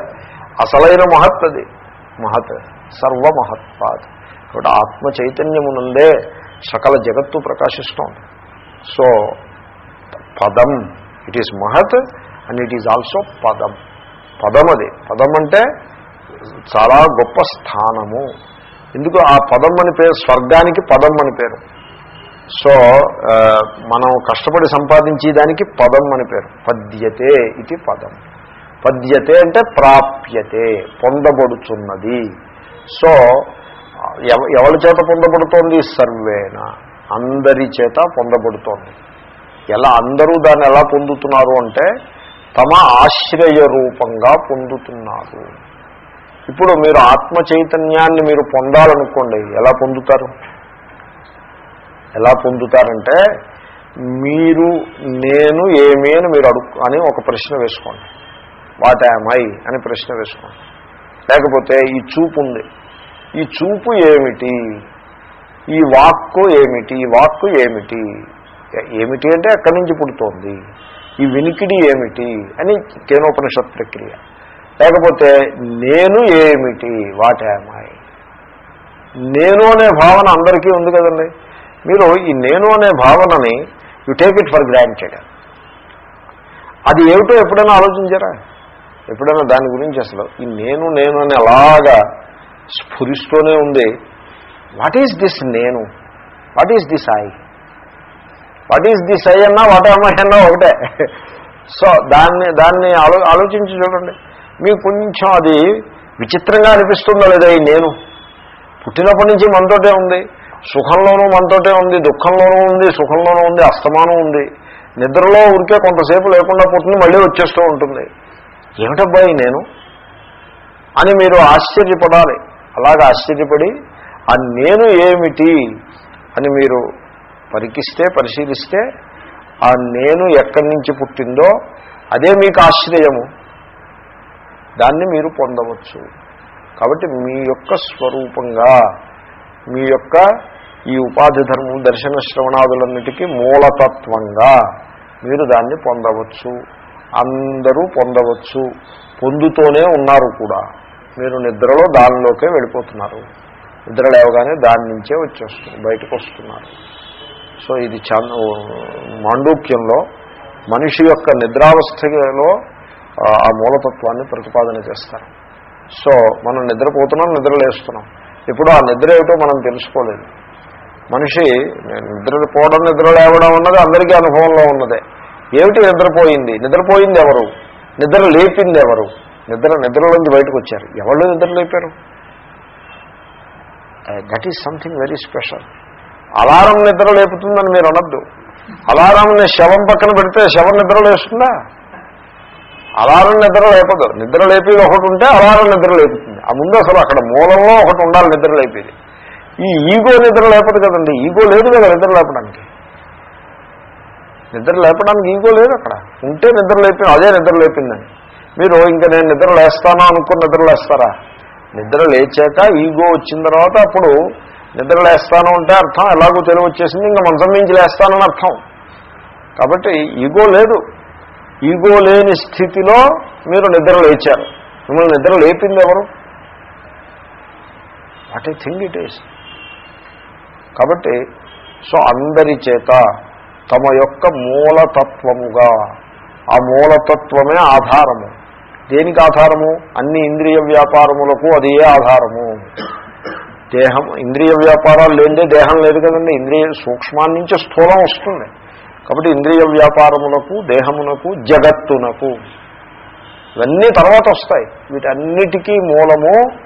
అసలైన మహత్ అది. మహత్. సర్వమహత్వాది కాబట్టి ఆత్మ చైతన్యమునందే సకల జగత్తు ప్రకాశిస్తోంది. సో పదం it is mahat and it is also పదం పదం అది పదం అంటే చాలా గొప్ప స్థానము ఎందుకు ఆ పదం అని పేరు స్వర్గానికి పదం అని పేరు సో మనం కష్టపడి సంపాదించేదానికి పదం అని పేరు పద్యతే ఇది పదం పద్యతే అంటే ప్రాప్యతే పొందబడుచున్నది సో ఎవరి చేత పొందబడుతోంది సర్వేణ అందరి చేత పొందబడుతోంది ఎలా అందరూ దాన్ని ఎలా పొందుతున్నారు అంటే తమ ఆశ్రయ రూపంగా పొందుతున్నారు. ఇప్పుడు మీరు ఆత్మ చైతన్యాన్ని మీరు పొందాలనుకోండి ఎలా పొందుతారు? ఎలా పొందుతారంటే మీరు నేను ఏమి అని మీరు అడుగు అని ఒక ప్రశ్న వేసుకోండి. వాట్ ఐ అని ప్రశ్న వేసుకోండి. లేకపోతే ఈ చూపు ఉంది. ఈ చూపు ఏమిటి? ఈ వాక్కు ఏమిటి? ఈ వాక్కు ఏమిటి? ఏమిటి అంటే అక్కడి నుంచి పుడుతోంది. ఈ వినికిడి ఏమిటి అని కేనోపనిషత్ ప్రక్రియ. లేకపోతే నేను ఏమిటి? వాట్ ఐ నేను అనే భావన అందరికీ ఉంది కదండి. మీరు ఈ నేను అనే భావనని you take it for granted అది ఏమిటో ఎప్పుడైనా ఆలోచించారా? ఎప్పుడైనా దాని గురించి అసలు ఈ నేను నేను అని అలాగా స్ఫురిస్తూనే ఉంది. వాట్ ఈజ్ దిస్ నేను? What is this I what is this I అన్నా వాట్ అమ్మాయి అన్నా ఒకటే. సో దాన్ని దాన్ని ఆలో ఆలోచించి చూడండి. మీకు కొంచెం అది విచిత్రంగా అనిపిస్తుందో లేదా ఈ నేను. పుట్టినప్పటి నుంచి మనతోటే ఉంది. సుఖంలోనూ మనతోటే ఉంది. దుఃఖంలోనూ ఉంది. సుఖంలోనూ ఉంది. అస్తమానం ఉంది. నిద్రలో ఉరికే కొంతసేపు లేకుండా పోతుంది మళ్ళీ వచ్చేస్తూ ఉంటుంది. ఏమిటబ్బాయి నేను? అని మీరు ఆశ్చర్యపడాలి. అలాగే ఆశ్చర్యపడి ఆ నేను ఏమిటి? అని మీరు పరికిస్తే పరిశీలిస్తే ఆ నేను ఎక్కడి నుంచి పుట్టిందో అదే మీకు ఆశ్రయము. దాన్ని మీరు పొందవచ్చు. కాబట్టి మీ యొక్క స్వరూపంగా మీ యొక్క ఈ ఉపాధి ధర్మం దర్శన శ్రవణాదులన్నిటికీ మూలతత్వంగా మీరు దాన్ని పొందవచ్చు. అందరూ పొందవచ్చు. పొందుతూనే ఉన్నారు కూడా. మీరు నిద్రలో దానిలోకే వెళ్ళిపోతున్నారు. నిద్ర లేవగానే దాని నుంచే వచ్చేస్తుంది బయటకు వస్తున్నారు. సో ఇది చంద మాండూక్యంలో మనిషి యొక్క నిద్రావస్థలో ఆ మూలతత్వాన్ని ప్రతిపాదన చేస్తారు. సో మనం నిద్రపోతున్నాం నిద్రలేస్తున్నాం. ఇప్పుడు ఆ నిద్ర ఏమిటో మనం తెలుసుకోలేదు. మనిషి నిద్రపోవడం నిద్ర లేవడం అన్నది అందరికీ అనుభవంలో ఉన్నదే. ఏమిటి నిద్రపోయింది? నిద్రపోయింది ఎవరు నిద్ర లేపింది ఎవరు నిద్ర నిద్రలోంచి బయటకు వచ్చారు ఎవరు నిద్ర లేపారు that uh, is something very special alarm నిద్ర లేపుతుందని మీరు అనద్దు. అలారంని శవం పక్కన పెడితే శవం నిద్ర లేస్తుందా? అలారం నిద్ర లేపదు. నిద్ర లేపేది ఒకటి ఉంటే అలారం నిద్ర లేపుతుంది. ఆ ముందు అసలు అక్కడ మూలంలో ఒకటి ఉండాలి నిద్ర లేపేది. ఈ ఈగో నిద్ర లేపదు కదండి. ఈగో లేదు కదా నిద్ర లేపడానికి. నిద్ర లేపడానికి ఈగో లేదు అక్కడ. ఉంటే నిద్ర లేపి అదే నిద్ర లేపిందని. మీరు ఇంకా నేను నిద్ర లేస్తాను అనుకుని నిద్ర లేస్తారా? నిద్ర లేచాక ఈగో వచ్చిన తర్వాత అప్పుడు నిద్ర లేస్తాను అంటే అర్థం ఎలాగో తెలివి వచ్చేసింది ఇంకా మంచం మించి లేస్తానని అర్థం. కాబట్టి ఈగో లేదు. ఈగో లేని స్థితిలో మీరు నిద్ర లేచారు. మిమ్మల్ని నిద్ర లేపింది ఎవరు? What a thing it is. కాబట్టి సో అందరి చేత తమ యొక్క మూలతత్వముగా ఆ మూలతత్వమే ఆధారము. దేనికి ఆధారము? అన్ని ఇంద్రియ వ్యాపారములకు అదే ఆధారము. దేహం ఇంద్రియ వ్యాపారాలు లేదే దేహం లేదు కదండి. ఇంద్రియ సూక్ష్మాన్ని నుంచి స్థూలం వస్తుంది. కాబట్టి ఇంద్రియ వ్యాపారములకు దేహమునకు జగత్తునకు ఇవన్నీ తర్వాత వస్తాయి. వీటన్నిటికీ మూలము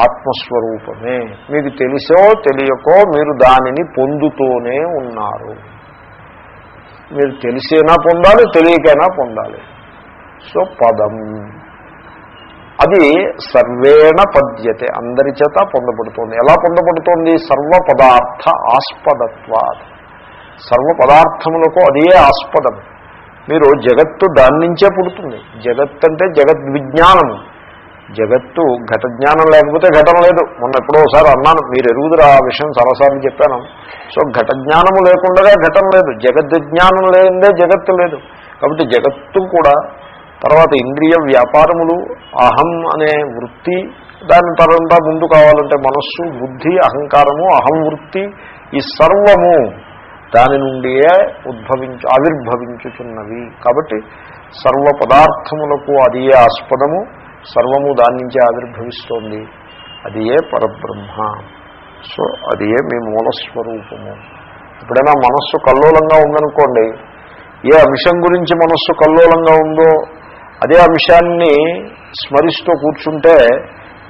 ఆత్మస్వరూపమే. మీకు తెలిసో తెలియకో మీరు దానిని పొందుతూనే ఉన్నారు. మీరు తెలిసైనా పొందాలి తెలియకైనా పొందాలి. సో పదం. అది సర్వేణ పద్యతే. అందరి చేత పొందబడుతోంది. ఎలా పొందబడుతోంది? సర్వ పదార్థ ఆస్పదత్వాది సర్వ పదార్థములకు అదే ఆస్పదం. మీరు జగత్తు దాని నుంచే పుడుతుంది. జగత్ అంటే జగద్ విజ్ఞానము జగత్తు ఘట జ్ఞానం లేకపోతే ఘటన లేదు. మొన్న ఎప్పుడో ఒకసారి అన్నాను మీరు ఎరుగుదురు ఆ విషయం చాలాసార్లు చెప్పాను. సో ఘట జ్ఞానము లేకుండా ఘటన లేదు. జగద్ జ్ఞానం లేదే జగత్తు లేదు. కాబట్టి జగత్తు కూడా తర్వాత ఇంద్రియ వ్యాపారములు అహం అనే వృత్తి దాని తర్వాత ముందు కావాలంటే మనస్సు బుద్ధి అహంకారము అహం వృత్తి ఈ సర్వము దాని నుండియే ఉద్భవించు ఆవిర్భవించుతున్నవి కాబట్టి సర్వ పదార్థములకు అది ఏ ఆస్పదము సర్వము దాని నుంచే ఆవిర్భవిస్తోంది. అది ఏ పరబ్రహ్మ. సో అది ఏ మీ మూలస్వరూపము ఎప్పుడైనా మనస్సు కల్లోలంగా ఉందనుకోండి ఏ అంశం గురించి మనస్సు కల్లోలంగా ఉందో అదే అంశాన్ని స్మరిస్తూ కూర్చుంటే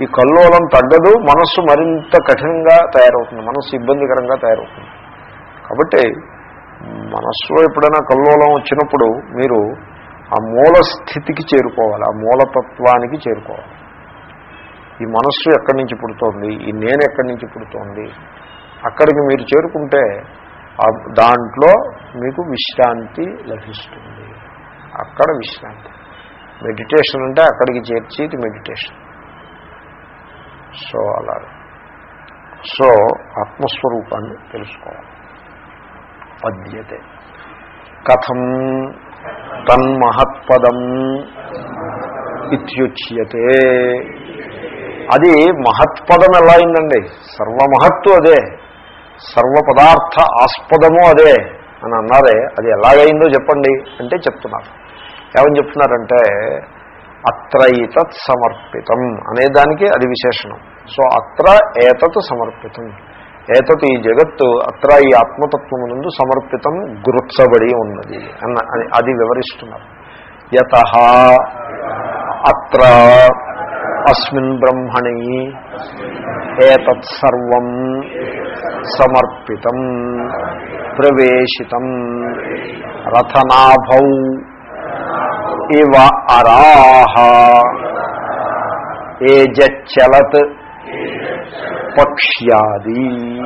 ఈ కల్లోలం తగ్గదు మనస్సు మరింత కఠినంగా తయారవుతుంది మనస్సు ఇబ్బందికరంగా తయారవుతుంది. కాబట్టి మనస్సులో ఎప్పుడైనా కల్లోలం వచ్చినప్పుడు మీరు ఆ మూల స్థితికి చేరుకోవాలి ఆ మూలతత్వానికి చేరుకోవాలి. ఈ మనస్సు ఎక్కడి నుంచి పుడుతోంది ఈ నేను ఎక్కడి నుంచి పుడుతోంది అక్కడికి మీరు చేరుకుంటే దాంట్లో మీకు విశ్రాంతి లభిస్తుంది. అక్కడ విశ్రాంతి. మెడిటేషన్ అంటే అక్కడికి చేర్చేది మెడిటేషన్. సో అలా సో ఆత్మస్వరూపాన్ని తెలుసుకోవాలి. పద్యతే. కథం తన్మహత్పదం ఇత్యుచ్యతే. అది మహత్పదం ఎలా అయిందండి? సర్వమహత్తు అదే. సర్వ పదార్థ ఆస్పదము అదే. అని అన్నారే అది ఎలాగైందో చెప్పండి అంటే చెప్తున్నారు. ఏమని చెప్తున్నారంటే అత్ర ఈతత్ సమర్పితం అనేదానికి అది విశేషణం. సో అత్ర ఏతత్ సమర్పితం. ఏతత్ ఈ జగత్తు అత్ర ఈ ఆత్మతత్వమునందు సమర్పితం గురుత్సబడి ఉన్నది అన్న అది వివరిస్తున్నారు. యత అత్ర అస్మిన్ బ్రహ్మణి ఏతత్సర్వం సమర్పితం ప్రవేశితం రథనాభౌ ఇవ అరాహ. ఏజచ్చలత్ పక్ష్యాది.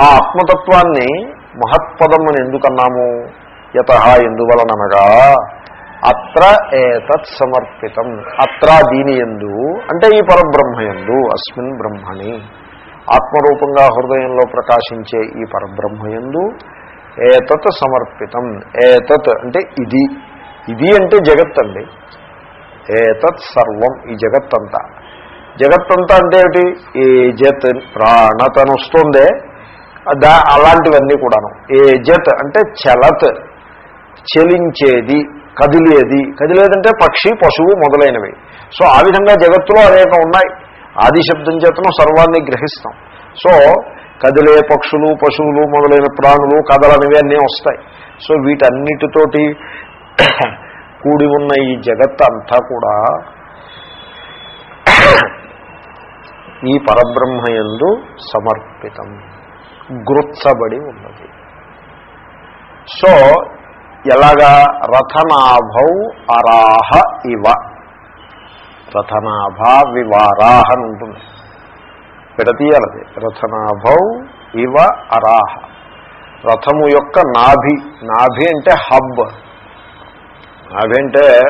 ఆ ఆత్మతత్వాన్ని మహత్పదం అని ఎందుకన్నాము? యత ఎందువలనగా అత్ర ఏతత్ సమర్పితం. అత్ర దీని ఎందు అంటే ఈ పరబ్రహ్మయందు అస్మిన్ బ్రహ్మణి. ఆత్మరూపంగా హృదయంలో ప్రకాశించే ఈ పరబ్రహ్మయందు ఏతత్ సమర్పితం. ఏతత్ అంటే ఇది. ఇది అంటే జగత్ అండి ఏతత్ సర్వం ఈ జగత్తంతా. జగత్తంతా అంటే ఏమిటి? ఏ జత్ ప్రాణతను వస్తుందే దా అలాంటివన్నీ కూడాను. ఏ జత్ అంటే చలత్ చెలించేది కదిలేది. కదిలేదంటే పక్షి పశువు మొదలైనవి. సో ఆ విధంగా జగత్తులో అనేక ఉన్నాయి. ఆది శబ్దం చేతను సర్వాన్ని గ్రహిస్తాం. సో కదిలే పక్షులు పశువులు మొదలైన ప్రాణులు కదలనివి అన్నీ వస్తాయి. సో వీటన్నిటితోటి కూడి ఉన్న ఈ జగత్ అంతా కూడా ఈ పరబ్రహ్మయందు సమర్పితం. గృత్సబడి ఉన్నది. సో ఎలాగా రథనాభౌ అరాహ ఇవ. రథనాభ వివారాహ అని ఉంటుంది. విడతీయాలది. రథనాభౌ ఇవ అరాహ. రథము యొక్క నాభి. నాభి అంటే హబ్. నాభి అంటే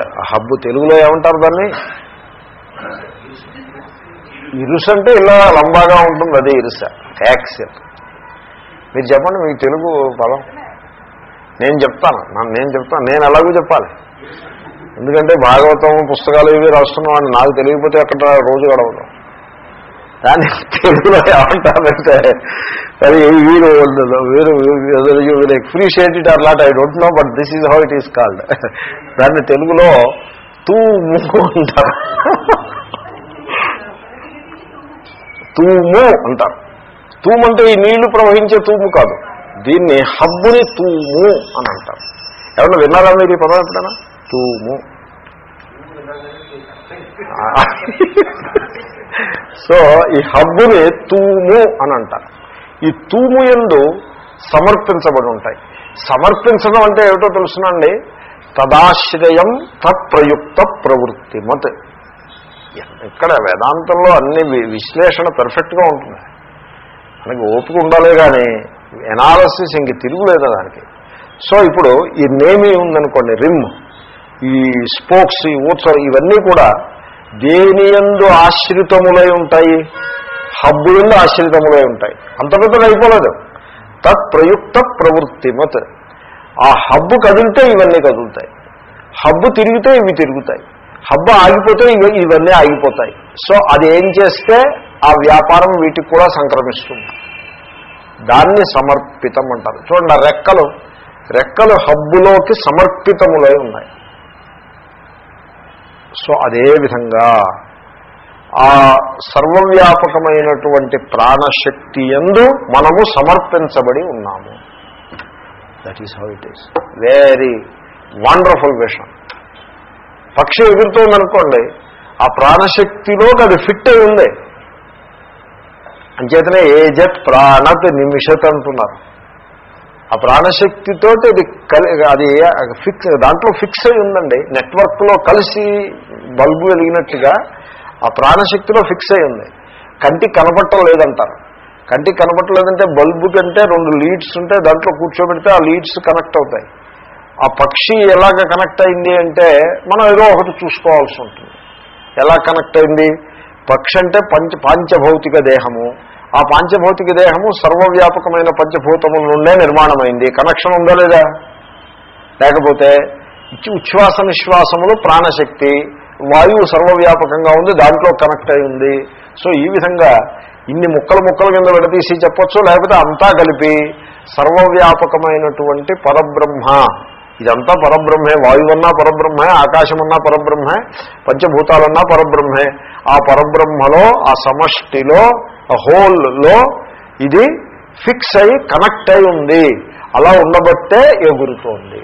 తెలుగులో ఏమంటారు దాన్ని? ఇరుస అంటే ఇలా లంబాగా ఉంటుంది అదే ఇరుస. యాక్సిల్ మీరు చెప్పండి మీకు తెలుగు పదం. నేను చెప్తాను నన్ను నేను చెప్తాను నేను ఎలాగో చెప్పాలి. ఎందుకంటే భాగవతం పుస్తకాలు ఇవి రాస్తున్నామని నాకు తెలియకపోతే అక్కడ రోజు గడవదు. దాన్ని తెలుగులో ఏమంటారంటే అది వీరు వీరు వీరు appreciate it are lot I don't know but this is how it is called దాన్ని తెలుగులో తూ ముక్కు అంటారు. తూము అంటారు. తూము అంటే ఈ నీళ్ళు ప్రవహించే తూము కాదు. దీన్ని హబ్బుని తూము అని అంటారు. ఎవరన్నా విన్నారా మీరు ఈ పదం ఎప్పుడైనా? తూము సో ఈ హబ్బుని తూము అని అంటారు ఈ తూము ఎందు సమర్పించబడి ఉంటాయి. సమర్పించడం అంటే ఏమిటో తెలుసునండి? తదాశ్రయం తత్ప్రయుక్త ప్రవృత్తి మత్. ఇక్కడ వేదాంతంలో అన్ని విశ్లేషణ పెర్ఫెక్ట్గా ఉంటుంది. మనకి ఓపిక ఉండాలి కానీ ఎనాలసిస్ ఇంక తిరుగులేదు దానికి. సో ఇప్పుడు ఈ నేమి ఉందనుకోండి రిమ్. ఈ స్పోక్స్ ఈ ఊత్సవ ఇవన్నీ కూడా దేని ఎందు ఆశ్రితములై ఉంటాయి? హబ్బు ఎందు ఆశ్రితములై ఉంటాయి. అంత పెద్దది అయిపోలేదు. తత్ ప్రయుక్త ప్రవృత్తి ఆ హబ్బు కదిలితే ఇవన్నీ కదులుతాయి. హబ్బు తిరిగితే ఇవి తిరుగుతాయి. హబ్బు ఆగిపోతే ఇవి ఇవన్నీ ఆగిపోతాయి. సో అది ఏం చేస్తే ఆ వ్యాపారం వీటికి కూడా సంక్రమిస్తుంది. దాన్ని సమర్పితం అంటారు. చూడండి ఆ రెక్కలు. రెక్కలు హబ్బులోకి సమర్పితములై ఉన్నాయి. సో అదేవిధంగా ఆ సర్వవ్యాపకమైనటువంటి ప్రాణశక్తి ఎందు మనము సమర్పించబడి ఉన్నాము. That is how it is very wonderful విషయం పక్షి ఎగురుతోందనుకోండి ఆ ప్రాణశక్తిలోకి అది ఫిట్ అయి ఉంది. అంచేతనే ఏజత్ ప్రాణత్ నిమిషత్ అంటున్నారు. ఆ ప్రాణశక్తితోటి అది కలి అది ఫిక్స్ దాంట్లో ఫిక్స్ అయి ఉందండి. నెట్వర్క్లో కలిసి బల్బు వెలిగినట్టుగా ఆ ప్రాణశక్తిలో ఫిక్స్ అయి ఉంది. కంటికి కనపట్టం లేదంటారు. కంటికి కనపట్టలేదంటే బల్బు కంటే రెండు లీడ్స్ ఉంటే దాంట్లో కూర్చోబెడితే ఆ లీడ్స్ కనెక్ట్ అవుతాయి. ఆ పక్షి ఎలాగ కనెక్ట్ అయింది అంటే మనం ఏదో ఒకటి చూసుకోవాల్సి ఉంటుంది. ఎలా కనెక్ట్ అయింది? పక్షి అంటే పంచ పాంచభౌతిక దేహము. ఆ పాంచభౌతిక దేహము సర్వవ్యాపకమైన పంచభూతముల నుండే నిర్మాణమైంది. కనెక్షన్ ఉందా లేదా? లేకపోతే ఉచ్ఛ్వాస నిశ్వాసములు ప్రాణశక్తి వాయువు సర్వవ్యాపకంగా ఉంది దాంట్లో కనెక్ట్ అయి ఉంది. సో ఈ విధంగా ఇన్ని ముక్కలు ముక్కల కింద విడదీసి చెప్పొచ్చు లేకపోతే అంతా కలిపి సర్వవ్యాపకమైనటువంటి పరబ్రహ్మ. ఇదంతా పరబ్రహ్మే వాయువన్నా పరబ్రహ్మే ఆకాశమన్నా పరబ్రహ్మే పంచభూతాలన్నా పరబ్రహ్మే. ఆ పరబ్రహ్మలో ఆ సమష్టిలో హోల్లో ఇది ఫిక్స్ అయి కనెక్ట్ అయి ఉంది. అలా ఉండబట్టే ఎగురుతోంది.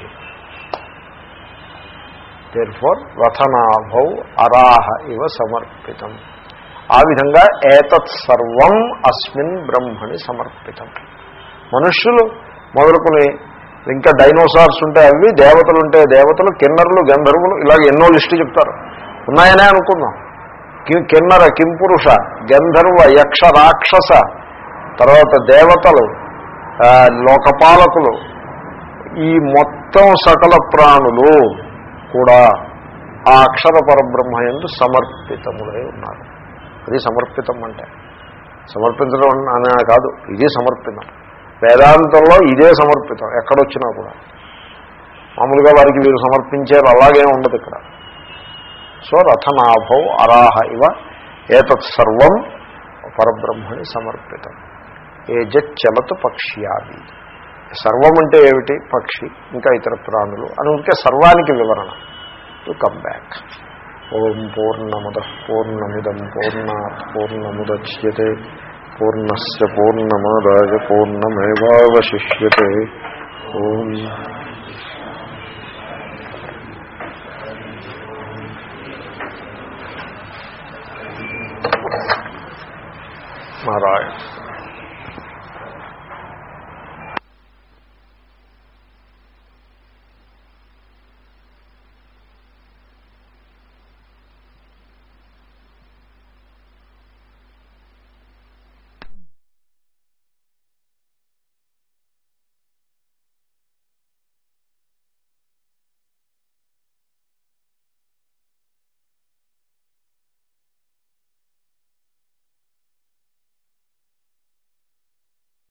దేర్ ఫోర్ రథనాభౌ అరాహ ఇవ సమర్పితం. ఆ విధంగా ఏతత్ సర్వం అస్మిన్ బ్రహ్మని సమర్పితం. మనుష్యులు మొదలుకొని ఇంకా డైనోసార్స్ ఉంటే అవి దేవతలు ఉంటే దేవతలు కిన్నరులు గంధర్వులు ఇలాగ ఎన్నో లిస్టు చెప్తారు. ఉన్నాయనే అనుకుందాం కిన్నర కింపురుష గంధర్వ యక్ష రాక్షస తర్వాత దేవతలు లోకపాలకులు ఈ మొత్తం సకల ప్రాణులు కూడా ఆ అక్షర పరబ్రహ్మ ఎందు సమర్పితములై ఉన్నారు. అది సమర్పితం అంటే. సమర్పించడం అనే కాదు ఇదే సమర్పితం. వేదాంతంలో ఇదే సమర్పితం ఎక్కడొచ్చినా కూడా. మామూలుగా వారికి వీరు సమర్పించారు అలాగే ఉండదు ఇక్కడ. సో రథనాభౌ అరాహ ఇవ ఏతత్ సర్వం పరబ్రహ్మణి సమర్పితం. ఏజచ్చలతు పక్ష్యాది. సర్వం అంటే ఏమిటి? పక్షి ఇంకా ఇతర ప్రాణులు. అని ఉంటే సర్వానికి వివరణ. To come back. ఓం పూర్ణముద పూర్ణమిదం పూర్ణాత్ పూర్ణముద్యతే. పూర్ణస్ పూర్ణమాదాయ పూర్ణమేవాశిష్యతే ఓం నారాయణ